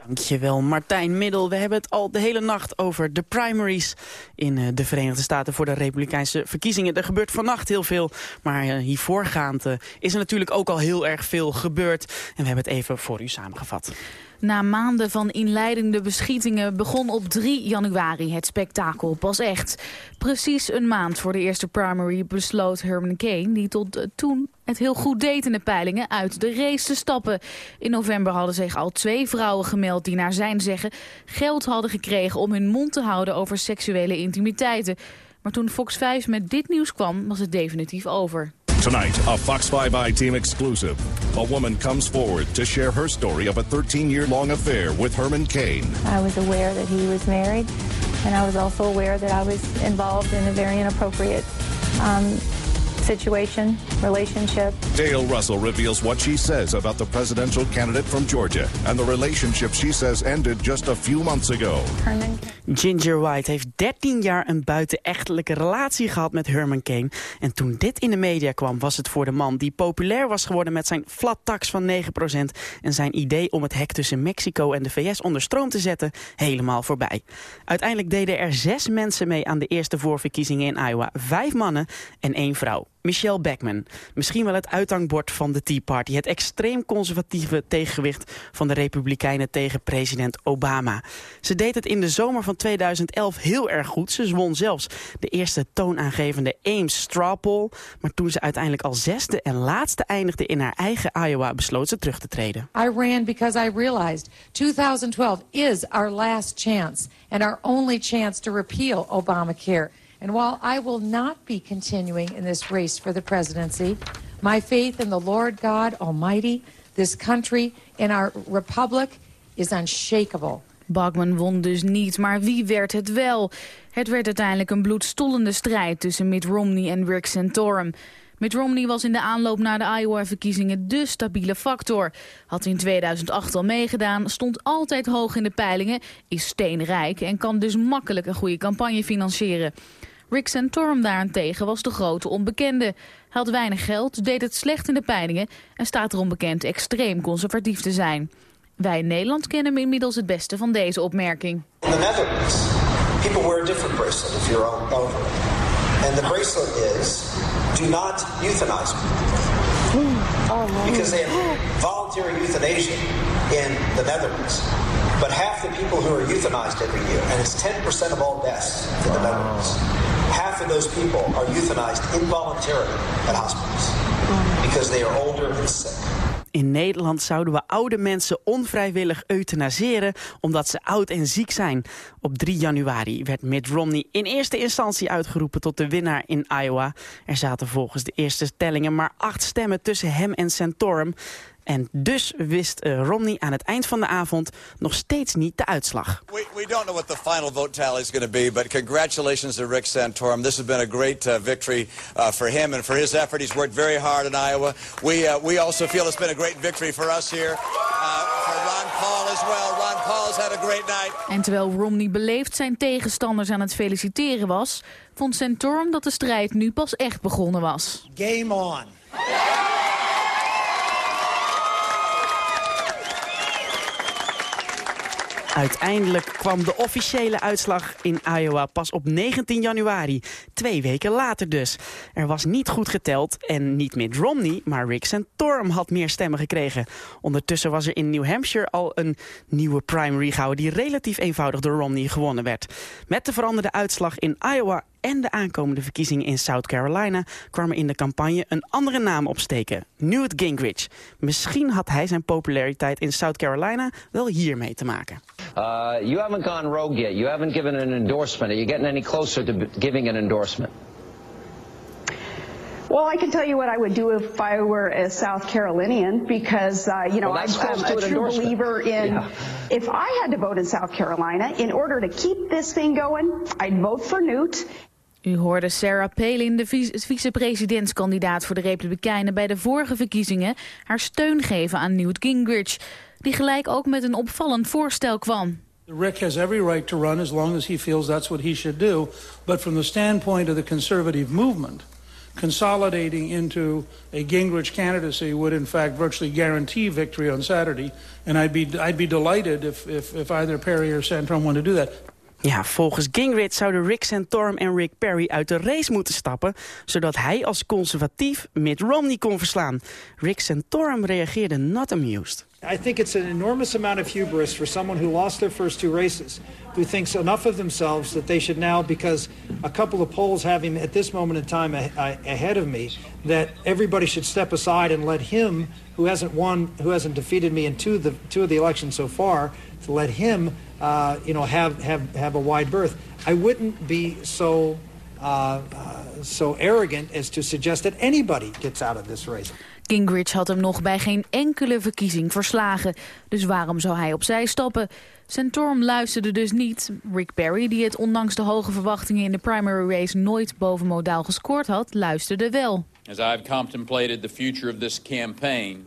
Dankjewel Martijn Middel. We hebben het al de hele nacht over de primaries in eh, de Verenigde Staten voor de Republikeinse verkiezingen. Er gebeurt vannacht heel veel, maar uh, hiervoorgaand uh, is er natuurlijk ook al heel erg veel gebeurd. En we hebben het even voor u samengevat. Na maanden van inleidende beschietingen begon op 3 januari het spektakel pas echt. Precies een maand voor de eerste primary besloot Herman Kane, die tot toen het heel goed deed in de peilingen, uit de race te stappen. In november hadden zich al twee vrouwen gemeld die naar zijn zeggen geld hadden gekregen om hun mond te houden over seksuele intimiteiten. Maar toen Fox 5 met dit nieuws kwam, was het definitief over. Tonight, a Fox 5 I-Team exclusive. A woman comes forward to share her story of a 13-year-long affair with Herman Cain. I was aware that he was married, and I was also aware that I was involved in a very inappropriate um, situation, relationship. Dale Russell reveals what she says about the presidential candidate from Georgia and the relationship she says ended just a few months ago. Herman. Ginger White heeft 13 jaar een buitenechtelijke relatie gehad met Herman Cain. En toen dit in de media kwam, was het voor de man die populair was geworden met zijn flat tax van 9% en zijn idee om het hek tussen Mexico en de VS onder stroom te zetten, helemaal voorbij. Uiteindelijk deden er zes mensen mee aan de eerste voorverkiezingen in Iowa. Vijf mannen en één vrouw. Michelle Beckman. Misschien wel het uithangbord van de Tea Party. Het extreem conservatieve tegengewicht van de Republikeinen tegen president Obama. Ze deed het in de zomer van 2011 heel erg goed. Ze won zelfs de eerste toonaangevende Ames Straw Poll. Maar toen ze uiteindelijk al zesde en laatste eindigde in haar eigen Iowa... besloot ze terug te treden. I ran because I realized 2012 is our last chance... and our only chance to repeal Obamacare... And while I will not be continuing in this race for the presidency, my faith in the Lord God Almighty, this country, and our republic is unshakable. Bachman won dus niet, maar wie werd het wel? Het werd uiteindelijk een bloedstollende strijd tussen Mitt Romney en Rick Santorum. Mitt Romney was in de aanloop naar de Iowa-verkiezingen de stabiele factor. Had in 2008 al meegedaan, stond altijd hoog in de peilingen, is steenrijk en kan dus makkelijk een goede campagne financieren. Rick Santorum daarentegen was de grote onbekende. Hij had weinig geld, deed het slecht in de peilingen en staat erom bekend extreem conservatief te zijn. Wij in Nederland kennen inmiddels het beste van deze opmerking. In the Netherlands, people wear a different bracelet if you're over. And the bracelet is, do not euthanize me. Because they have voluntary euthanasia in the Netherlands. But half the people who are euthanized every year, and it's 10% of all deaths in the Netherlands, half of those people are euthanized involuntarily at hospitals because they are older and sick. In Nederland zouden we oude mensen onvrijwillig euthanaseren omdat ze oud en ziek zijn. Op 3 januari werd Mitt Romney in eerste instantie uitgeroepen tot de winnaar in Iowa. Er zaten volgens de eerste tellingen maar acht stemmen tussen hem en Santorum. En dus wist uh, Romney aan het eind van de avond nog steeds niet de uitslag. We, we don't know what the final vote tally is going to be, but congratulations to Rick Santorum. This has been a great uh, victory uh, for him and for his effort. He's worked very hard in Iowa. We, uh, we also feel it's been a great victory for us here. Uh, for Ron Paul as well. Ron Paul's had a great night. En terwijl Romney beleefd zijn tegenstanders aan het feliciteren was, vond Santorum dat de strijd nu pas echt begonnen was. Game on. Uiteindelijk kwam de officiële uitslag in Iowa pas op 19 januari. Twee weken later dus. Er was niet goed geteld en niet Mitt Romney, maar Rick Santorum had meer stemmen gekregen. Ondertussen was er in New Hampshire al een nieuwe primary gehouden... die relatief eenvoudig door Romney gewonnen werd. Met de veranderde uitslag in Iowa en de aankomende verkiezingen in South Carolina kwam er in de campagne een andere naam opsteken. Newt Gingrich. Misschien had hij zijn populariteit in South Carolina wel hiermee te maken. Uh, you haven't gone rogue yet. You haven't given an endorsement. Are you getting any closer to giving an endorsement? Well, I can tell you what I would do if I were a South Carolinian because, uh, you know, Well, I'm, I'm a true believer in Yeah. if I had to vote in South Carolina, in order to keep this thing going, I'd vote for Newt. U hoorde Sarah Palin, de vice- vicepresidentskandidaat voor de Republikeinen bij de vorige verkiezingen, haar steun geven aan Newt Gingrich, die gelijk ook met een opvallend voorstel kwam. Rick has every right to run as long as he feels that's what he should do. But from the standpoint of the conservative movement, consolidating into a Gingrich candidacy would in fact virtually guarantee victory on Saturday. And I'd be, I'd be delighted if, if, if either Perry or Santorum want to do that. Ja, volgens Gingrich zouden Rick Santorum en Rick Perry uit de race moeten stappen... zodat hij als conservatief Mitt Romney kon verslaan. Rick Santorum reageerde not amused. I think it's an enormous amount of hubris for someone who lost their first two races, who thinks enough of themselves that they should now, because a couple of polls have him at this moment in time ahead of me, that everybody should step aside and let him, who hasn't won, who hasn't defeated me in two of the two of the elections so far, to let him, uh, you know, have have have a wide berth. I wouldn't be so. Uh, uh, so arrogant as to suggest that anybody gets out of this race. Gingrich had hem nog bij geen enkele verkiezing verslagen. Dus waarom zou hij opzij stappen? Santorum luisterde dus niet. Rick Perry, die het ondanks de hoge verwachtingen in de primary race nooit boven modaal gescoord had, luisterde wel. As I have contemplated the future of this campaign,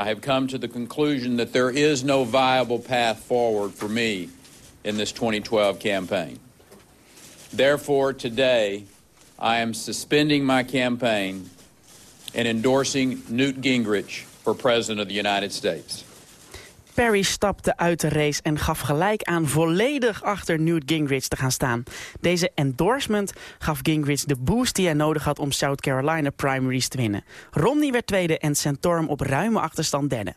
I have come to the conclusion that there is no viable path forward for me in this 2012 campaign. Therefore, today, I am suspending my campaign and endorsing Newt Gingrich for President of the United States. Perry stapte uit de race en gaf gelijk aan volledig achter Newt Gingrich te gaan staan. Deze endorsement gaf Gingrich de boost die hij nodig had om South Carolina primaries te winnen. Romney werd tweede en Santorum op ruime achterstand derde.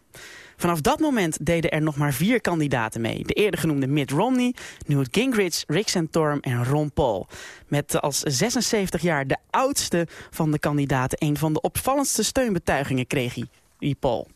Vanaf dat moment deden er nog maar vier kandidaten mee. De eerder genoemde Mitt Romney, Newt Gingrich, Rick Santorum en Ron Paul. Met als 76 jaar de oudste van de kandidaten een van de opvallendste steunbetuigingen kreeg hij, die Paul.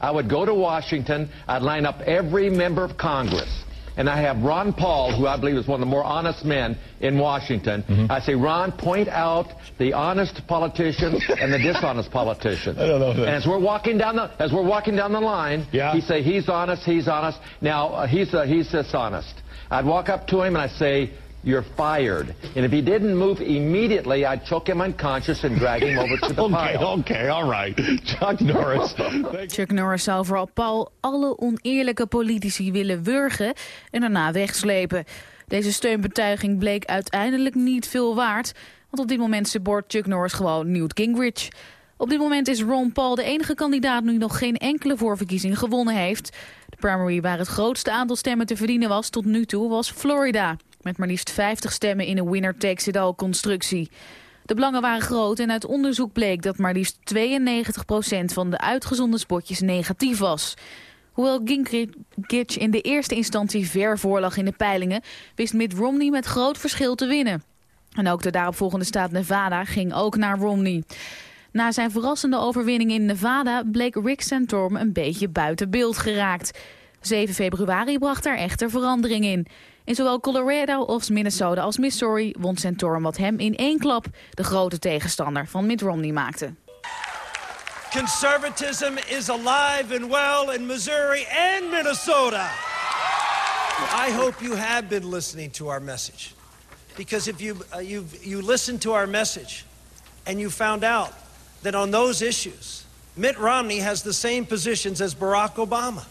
I would go to Washington, I'd line up every member of Congress, and I have Ron Paul, who I believe is one of the more honest men in Washington. I say, Ron, point out the honest politician and the dishonest politician. [laughs] I don't know that. And as we're walking down the as we're walking down the line, Yeah. he say he's honest, he's honest. Now uh, he's uh, he's dishonest. I'd walk up to him and I'd say. You're fired. And if he didn't move immediately, I'd choke him unconscious and drag him over to the [laughs] Okay, pile. okay, all right. Chuck Norris. [laughs] Chuck Norris zou vooral Paul alle oneerlijke politici willen wurgen en daarna wegslepen. Deze steunbetuiging bleek uiteindelijk niet veel waard, want op dit moment support Chuck Norris gewoon Newt Gingrich. Op dit moment is Ron Paul de enige kandidaat die nog geen enkele voorverkiezing gewonnen heeft. De primary waar het grootste aantal stemmen te verdienen was tot nu toe was Florida. Met maar liefst 50 stemmen in een winner-takes-it-all constructie. De belangen waren groot en uit onderzoek bleek dat maar liefst 92% van de uitgezonden spotjes negatief was. Hoewel Gingrich in de eerste instantie ver voorlag in de peilingen, wist Mitt Romney met groot verschil te winnen. En ook de daaropvolgende staat Nevada ging ook naar Romney. Na zijn verrassende overwinning in Nevada bleek Rick Santorum een beetje buiten beeld geraakt. 7 februari bracht er echter verandering in. In zowel Colorado als Minnesota als Missouri won Santorum wat hem in één klap de grote tegenstander van Mitt Romney maakte. Conservatism is alive and well in Missouri and Minnesota. I hope you have been listening to our message. Because if you, uh, you've, you listened to our message and you found out that on those issues, Mitt Romney has the same positions as Barack Obama.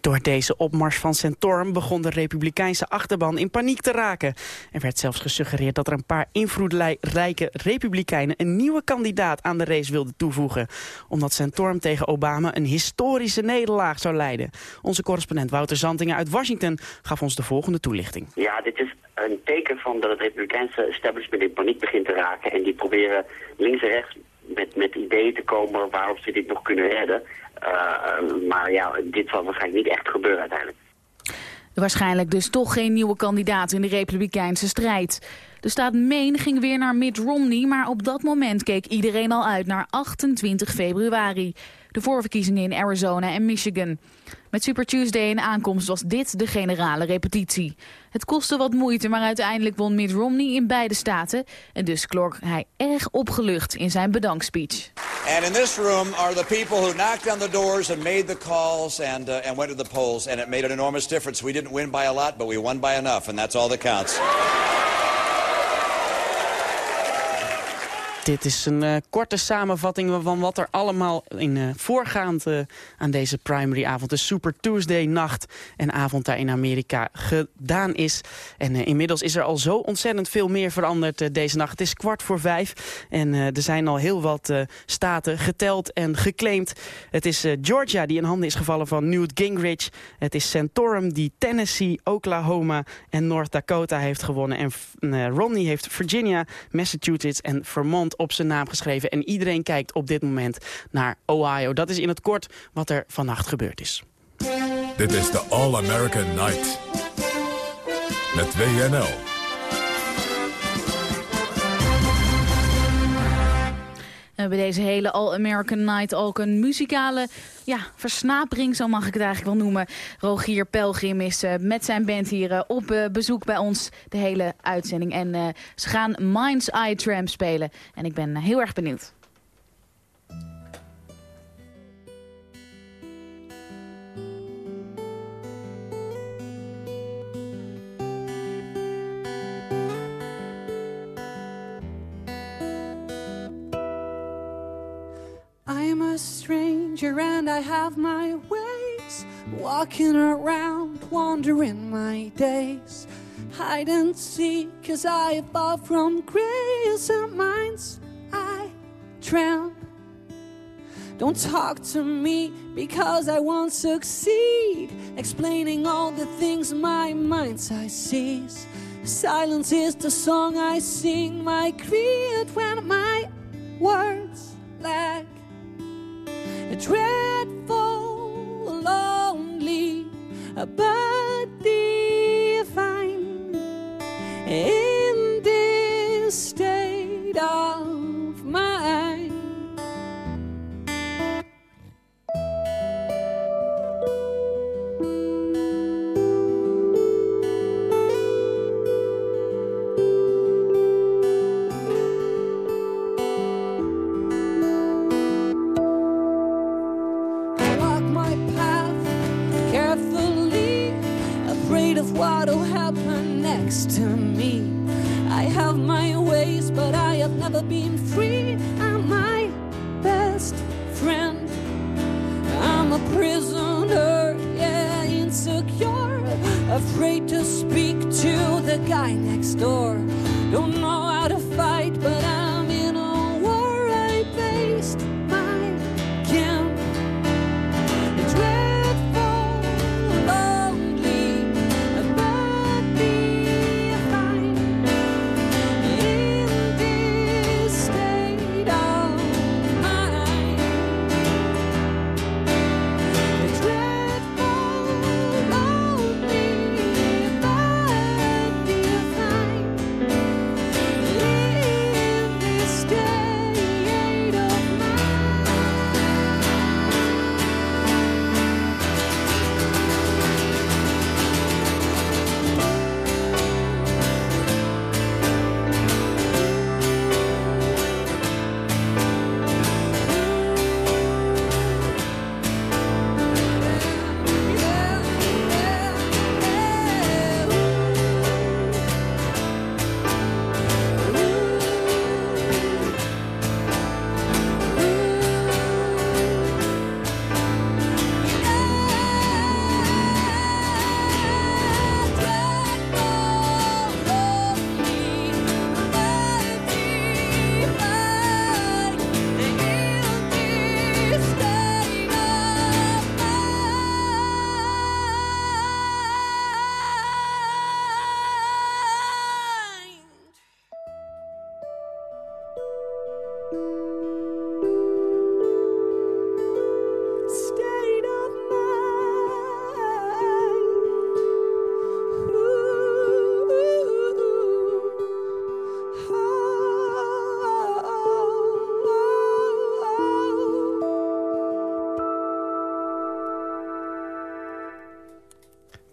Door deze opmars van Centorum begon de republikeinse achterban in paniek te raken. Er werd zelfs gesuggereerd dat er een paar invloedrijke republikeinen een nieuwe kandidaat aan de race wilden toevoegen. Omdat Centorum tegen Obama een historische nederlaag zou leiden. Onze correspondent Wouter Zantingen uit Washington gaf ons de volgende toelichting. Ja, dit is een teken van dat het republikeinse establishment in paniek begint te raken. En die proberen links en rechts met, met ideeën te komen waarop ze dit nog kunnen redden. Uh, maar ja, dit zal waarschijnlijk niet echt gebeuren uiteindelijk. Waarschijnlijk dus toch geen nieuwe kandidaat in de republikeinse strijd. De staat Maine ging weer naar Mitt Romney, maar op dat moment keek iedereen al uit naar 28 februari. De voorverkiezingen in Arizona en Michigan. Met Super Tuesday in aankomst was dit de generale repetitie. Het kostte wat moeite, maar uiteindelijk won Mitt Romney in beide staten. En dus klonk hij erg opgelucht in zijn bedankspeech. And in this room are the people who knocked on the doors and made the calls and, uh, and went to the polls. And it made an enormous difference. We didn't win by a lot, but we won by enough. And that's all that counts. Dit is een uh, korte samenvatting van wat er allemaal in uh, voorgaand uh, aan deze primary avond, de Super Tuesday nacht en avond daar in Amerika gedaan is. En inmiddels is er al zo ontzettend veel meer veranderd deze nacht. Het is kwart voor vijf en er zijn al heel wat staten geteld en geclaimd. Het is Georgia die in handen is gevallen van Newt Gingrich. Het is Santorum die Tennessee, Oklahoma en North Dakota heeft gewonnen. En Romney heeft Virginia, Massachusetts en Vermont op zijn naam geschreven. En iedereen kijkt op dit moment naar Ohio. Dat is in het kort wat er vannacht gebeurd is. Dit is de All American Night. Met WNL. We hebben deze hele All-American Night ook een muzikale ja, versnapering, zo mag ik het eigenlijk wel noemen. Rogier Pelgrim is uh, met zijn band hier uh, op bezoek bij ons de hele uitzending. En ze gaan Mind's Eye Tram spelen. En ik ben heel erg benieuwd. I'm a stranger and I have my ways, walking around, wandering my days. Hide and seek, cause I evolved from grace and minds I tramp. Don't talk to me because I won't succeed, explaining all the things my mind's I sees. Silence is the song I sing, my creed when my words dreadful, lonely, but divine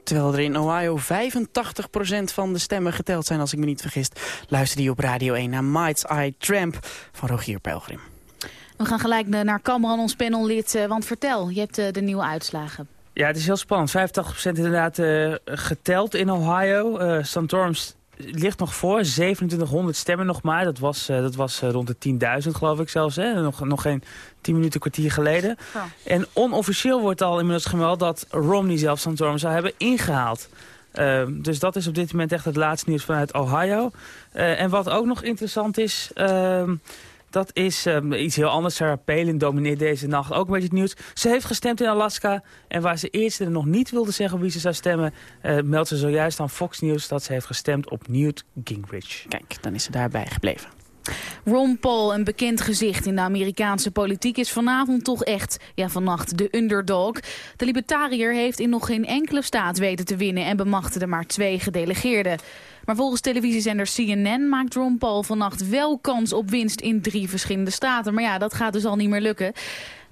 Terwijl er in Ohio 85% van de stemmen geteld zijn, als ik me niet vergis. Luisterde je op Radio 1 naar Might's Eye Tramp van Rogier Pelgrim. We gaan gelijk naar Cameron, ons panellid. eh, Want vertel, je hebt eh, de nieuwe uitslagen. Ja, het is heel spannend. 85% inderdaad eh, geteld in Ohio. Eh Santorums ligt nog voor. 2700 stemmen nog maar. Dat was, eh, dat was eh, rond de 10.000 geloof ik zelfs. Hè? Nog, nog geen 10 minuten, kwartier geleden. En onofficieel wordt al inmiddels gemeld dat Romney zelf Santorum zou hebben ingehaald. Eh, dus dat is op dit moment echt het laatste nieuws vanuit Ohio. Eh, en wat ook nog interessant is... dat is ehm, iets heel anders. Sarah Palin domineert deze nacht ook een beetje het nieuws. Ze heeft gestemd in Alaska. En waar ze eerst nog niet wilde zeggen wie ze zou stemmen... eh, meldt ze zojuist aan Fox News dat ze heeft gestemd op Newt Gingrich. Kijk, dan is ze daarbij gebleven. Ron Paul, een bekend gezicht in de Amerikaanse politiek, is vanavond toch echt, ja vannacht, de underdog. De libertariër heeft in nog geen enkele staat weten te winnen en bemachtigde maar twee gedelegeerden. Maar volgens televisiezender CNN maakt Ron Paul vannacht wel kans op winst in drie verschillende staten. Maar ja, dat gaat dus al niet meer lukken.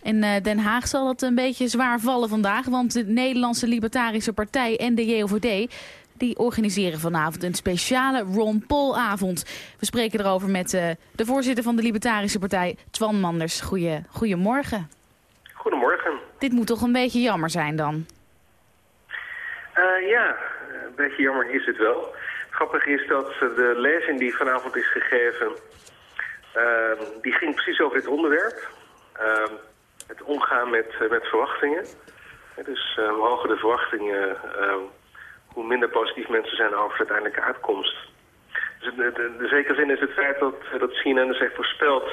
In eh, Den Haag zal het een beetje zwaar vallen vandaag, want de Nederlandse Libertarische Partij en de JOVD die organiseren vanavond een speciale Ron Paul-avond. We spreken erover met eh, de voorzitter van de Libertarische Partij, Twan Manders. Goeie, goedemorgen. Goedemorgen. Dit moet toch een beetje jammer zijn dan? Eh, ja, een beetje jammer is het wel. Grappig is dat de lezing die vanavond is gegeven, ehm, die ging precies over dit onderwerp. Ehm, het omgaan met, eh, met verwachtingen. Dus hoe hoger de verwachtingen, ehm, hoe minder positief mensen zijn over de uiteindelijke uitkomst. Dus de, de, zekere zin is het feit dat, dat CNN dus heeft voorspeld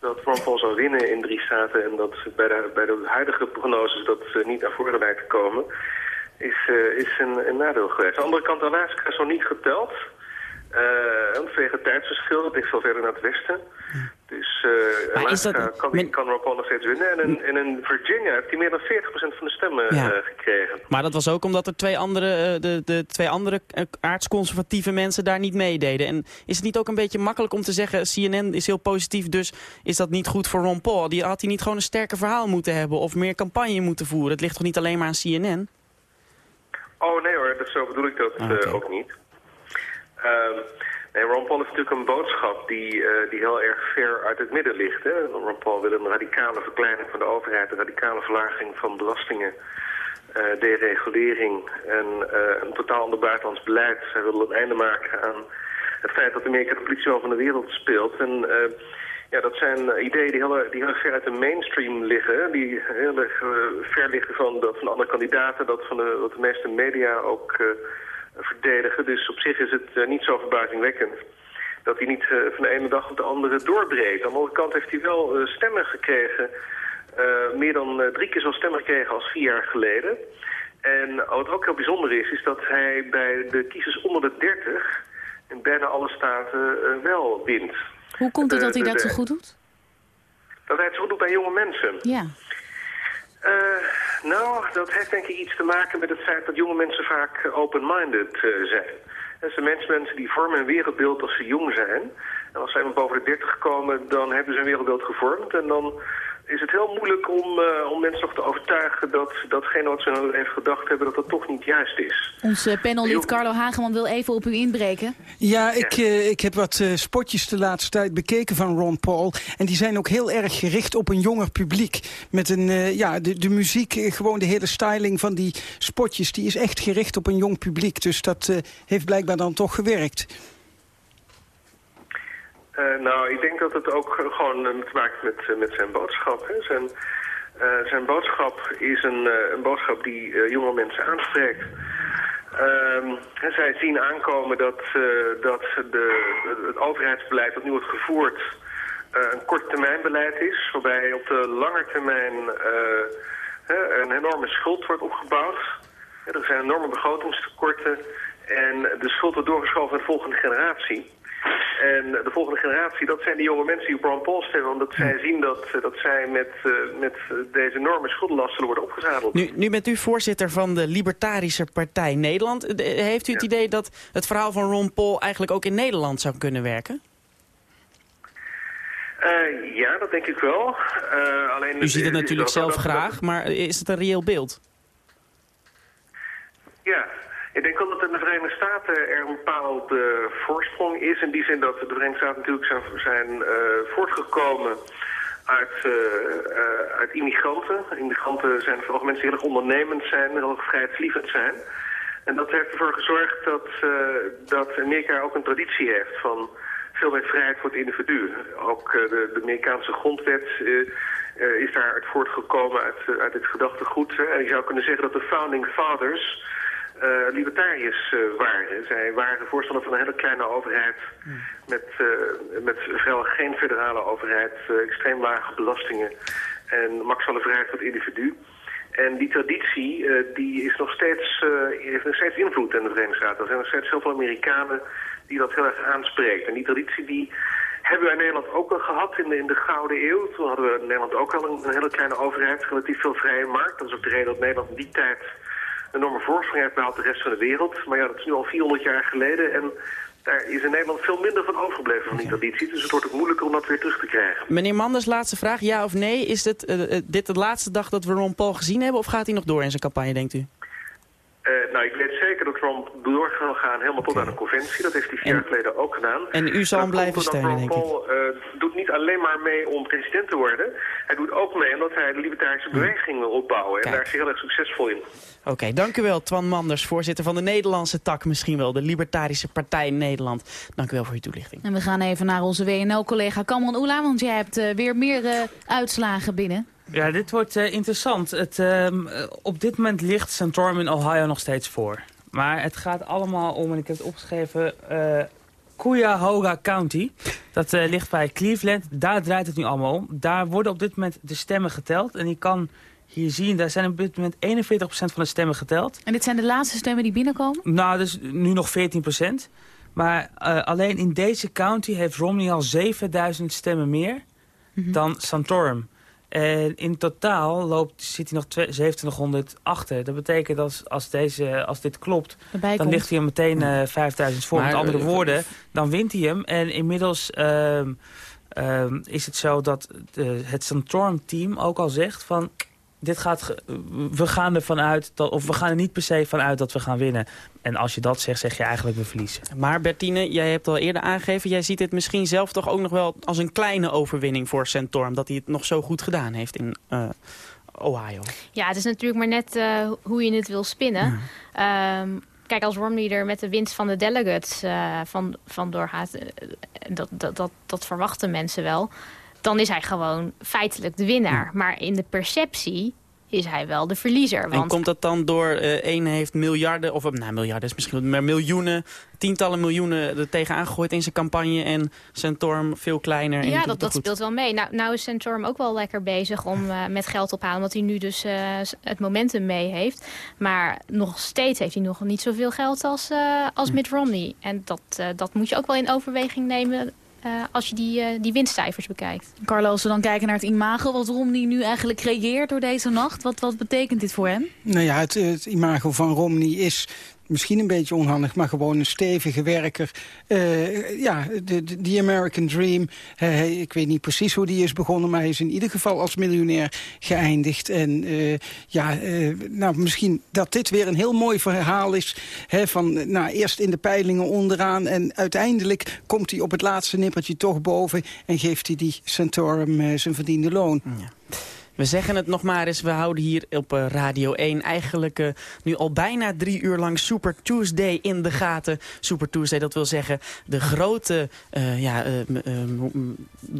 dat Paul zou winnen in drie staten... en dat bij de, bij de huidige prognoses dat eh, niet naar voren lijkt te komen... is, eh, is een, een nadeel geweest. Aan de andere kant, Alaska is nog niet geteld... Uh, vanwege het tijdsverschil, het ligt veel verder naar het westen. Dus uh, Maar is dat- kan, men- kan Ron Paul nog steeds winnen. En in, en in Virginia heeft hij meer dan 40% van de stemmen Ja. eh, gekregen. Maar dat was ook omdat er twee andere, eh, de, de twee andere aardsconservatieve mensen daar niet meededen. En is het niet ook een beetje makkelijk om te zeggen... CNN is heel positief, dus is dat niet goed voor Ron Paul? Die, had hij niet gewoon een sterker verhaal moeten hebben... of meer campagne moeten voeren? Het ligt toch niet alleen maar aan CNN? Oh nee hoor, dat, zo bedoel ik dat eh, ook niet. Ehm, nee, Ron Paul heeft natuurlijk een boodschap die, eh, die heel erg ver uit het midden ligt. Hè? Ron Paul wil een radicale verkleining van de overheid, een radicale verlaging van belastingen, eh, deregulering en eh, een totaal ander buitenlands beleid. Hij wil een einde maken aan het feit dat Amerika de politie van de wereld speelt. En ja, dat zijn ideeën die heel, die heel ver uit de mainstream liggen. Die heel erg ver liggen van, dat van andere kandidaten, dat van de, wat de meeste media ook verdedigen. Dus op zich is het eh, niet zo verbazingwekkend dat hij niet eh, van de ene dag op de andere doorbreekt. Aan de andere kant heeft hij wel eh, stemmen gekregen. meer dan drie keer zoveel stemmen gekregen als vier jaar geleden. En wat ook heel bijzonder is, is dat hij bij de kiezers onder de 30 in bijna alle staten wel wint. Hoe komt het dat hij dat zo goed doet? Dat hij het zo goed doet bij jonge mensen. Ja. Eh, nou, dat heeft denk ik iets te maken met het feit dat jonge mensen vaak eh, open-minded eh, zijn. Dat zijn mensen, die vormen een wereldbeeld als ze jong zijn. En als ze eenmaal boven de 30 komen, dan hebben ze een wereldbeeld gevormd. En dan is het heel moeilijk om, eh, om mensen nog te overtuigen dat datgene wat ze in hun leven gedacht hebben, dat dat toch niet juist is. Ons eh, panellid Carlo Hageman wil even op u inbreken. Ja, ik, eh, ik heb wat eh, spotjes de laatste tijd bekeken van Ron Paul. En die zijn ook heel erg gericht op een jonger publiek. Met een, eh, ja, de, de muziek, gewoon de hele styling van die spotjes... die is echt gericht op een jong publiek. Dus dat eh, heeft blijkbaar dan toch gewerkt. Eh, nou, ik denk dat het ook gewoon eh, te maken heeft met, eh, met zijn boodschap. Hè. Zijn, zijn boodschap is een, een boodschap die jonge mensen aanspreekt. Ehm, en zij zien aankomen dat, dat de, het overheidsbeleid dat nu wordt gevoerd een korttermijnbeleid is. Waarbij op de lange termijn een enorme schuld wordt opgebouwd. Er zijn enorme begrotingstekorten en de schuld wordt doorgeschoven naar de volgende generatie. En de volgende generatie, dat zijn die jonge mensen die op Ron Paul stemmen... omdat zij zien dat, dat zij met, met deze enorme schuldenlast zullen worden opgezadeld. Nu, nu bent u voorzitter van de Libertarische Partij Nederland. Heeft u het idee dat het verhaal van Ron Paul eigenlijk ook in Nederland zou kunnen werken? Uh, ja, dat denk ik wel. Uh, alleen U ziet het natuurlijk zelf graag, maar is het een reëel beeld? Ja, ik denk wel dat in de Verenigde Staten er een bepaalde voorsprong is. In die zin dat de Verenigde Staten natuurlijk zijn, uh, voortgekomen uit, uit immigranten. Immigranten zijn vooral mensen die heel erg ondernemend zijn, heel erg vrijheidslievend zijn. En dat heeft ervoor gezorgd dat, dat Amerika ook een traditie heeft van veel meer vrijheid voor het individu. Ook de, de, Amerikaanse grondwet is daaruit voortgekomen uit, uit dit gedachtegoed. En je zou kunnen zeggen dat de founding fathers libertariërs waren. Zij waren voorstander van een hele kleine overheid met, met vrijwel geen federale overheid, extreem lage belastingen en maximale vrijheid voor het individu. En die traditie uh, die is nog steeds, uh, heeft nog steeds invloed in de Verenigde Staten. Er zijn nog steeds heel veel Amerikanen die dat heel erg aanspreekt. En die traditie die hebben wij in Nederland ook al gehad in de, in de Gouden Eeuw. Toen hadden we in Nederland ook al een, een hele kleine overheid, relatief veel vrije markt. Dat is ook de reden dat Nederland in die tijd enorme voorsprong heeft behaald de rest van de wereld. Maar ja, dat is nu al 400 jaar geleden en daar is in Nederland veel minder van overgebleven van die traditie. Dus het wordt ook moeilijker om dat weer terug te krijgen. Meneer Manders, laatste vraag. Ja of nee? Is dit, uh, dit de laatste dag dat we Ron Paul gezien hebben of gaat hij nog door in zijn campagne, denkt u? Uh, nou, ik weet zeker dat Trump door zal gaan helemaal tot aan de conventie. Dat heeft hij vier jaar geleden ook gedaan. En u zal hem blijven steunen, denk ik? Paul uh, doet niet alleen maar mee om president te worden. Hij doet ook mee omdat hij de libertarische hm. beweging wil opbouwen. En daar is hij heel erg succesvol in. Oké, okay, dank u wel, Twan Manders, voorzitter van de Nederlandse tak misschien wel. De Libertarische Partij in Nederland. Dank u wel voor uw toelichting. En we gaan even naar onze WNL-collega Cameron Oela, want jij hebt uh, weer meer uh, uitslagen binnen. Ja, dit wordt uh, interessant. Het, uh, op dit moment ligt Santorum in Ohio nog steeds voor. Maar het gaat allemaal om, en ik heb het opgeschreven, Cuyahoga County. Dat ligt bij Cleveland. Daar draait het nu allemaal om. Daar worden op dit moment de stemmen geteld. En je kan hier zien, daar zijn op dit moment 41% van de stemmen geteld. En dit zijn de laatste stemmen die binnenkomen? Nou, dus nu nog 14%. Maar alleen in deze county heeft Romney al 7000 stemmen meer mm -hmm. dan Santorum. En in totaal loopt, zit hij nog 2700 achter. Dat betekent dat als, deze, als dit klopt, dan ligt hij hem meteen uh, 5000 voor. Met andere woorden, dan wint hij hem. En inmiddels uh, uh, is het zo dat de, het Santorum-team ook al zegt van dit gaat, we gaan ervan uit, dat, of we gaan er niet per se van uit dat we gaan winnen. En als je dat zegt, zeg je eigenlijk we verliezen. Maar Bertine, jij hebt al eerder aangegeven, jij ziet het misschien zelf toch ook nog wel als een kleine overwinning voor Santorum. Dat hij het nog zo goed gedaan heeft in uh, Ohio. Ja, het is natuurlijk maar net uh, hoe je het wil spinnen. Ja. Um, kijk, als Romney er met de winst van de delegates uh, van, van doorgaat, dat, dat, dat, dat verwachten mensen wel dan is hij gewoon feitelijk de winnaar. Maar in de perceptie is hij wel de verliezer. Want... En komt dat dan door, uh, één heeft miljarden, of nou miljarden is misschien maar miljoenen, tientallen miljoenen er tegenaan gegooid in zijn campagne en Centorm veel kleiner. Ja, dat, dat speelt wel mee. Nou, nou is Centorm ook wel lekker bezig om uh, met geld ophalen, omdat hij nu dus uh, het momentum mee heeft. Maar nog steeds heeft hij nog niet zoveel geld als, als Mitt Romney. En dat, dat moet je ook wel in overweging nemen als je die, uh, die winstcijfers bekijkt. Carlo, als we dan kijken naar het imago wat Romney nu eigenlijk creëert door deze nacht. Wat, wat betekent dit voor hem? Nou ja, het, het imago van Romney is misschien een beetje onhandig, maar gewoon een stevige werker. Uh, ja, de, de American Dream. Ik weet niet precies hoe die is begonnen, maar hij is in ieder geval als miljonair geëindigd. En uh, ja, nou, misschien dat dit weer een heel mooi verhaal is. Hè, van, nou, eerst in de peilingen onderaan en uiteindelijk komt hij op het laatste nippertje toch boven... en geeft hij die Santorum zijn verdiende loon. Ja. We zeggen het nog maar eens, we houden hier op uh, Radio 1 eigenlijk uh, nu al bijna drie uur lang Super Tuesday in de gaten. Super Tuesday, dat wil zeggen de grote uh, ja,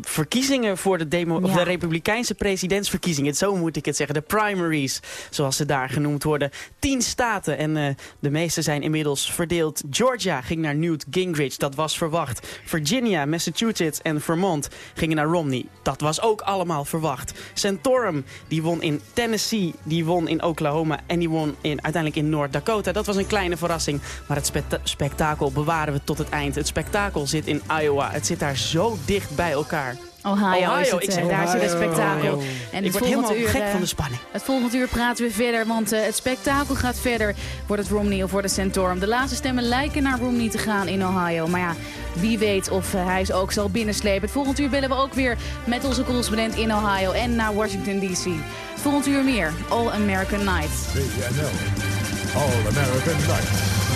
verkiezingen voor de, demo, ja. of de Republikeinse presidentsverkiezingen. Zo moet ik het zeggen, de primaries, zoals ze daar genoemd worden. Tien staten en de meeste zijn inmiddels verdeeld. Georgia ging naar Newt Gingrich, dat was verwacht. Virginia, Massachusetts en Vermont gingen naar Romney. Dat was ook allemaal verwacht. Centaur Die won in Tennessee, die won in Oklahoma en die won in, uiteindelijk in North Dakota. Dat was een kleine verrassing, maar het spektakel bewaren we tot het eind. Het spektakel zit in Iowa. Het zit daar zo dicht bij elkaar. Ohio, is het, ik eh, zeg daar zit het Ohio. spektakel. Ik het word helemaal gek eh, van de spanning. Het volgende uur praten we verder, want eh, het spektakel gaat verder. Wordt het Romney of wordt het Santorum? De laatste stemmen lijken naar Romney te gaan in Ohio. Maar ja, wie weet of eh, hij ze ook zal binnenslepen. Het volgende uur bellen we ook weer met onze correspondent in Ohio en naar Washington D.C. Het volgende uur meer All American Night. All American Night.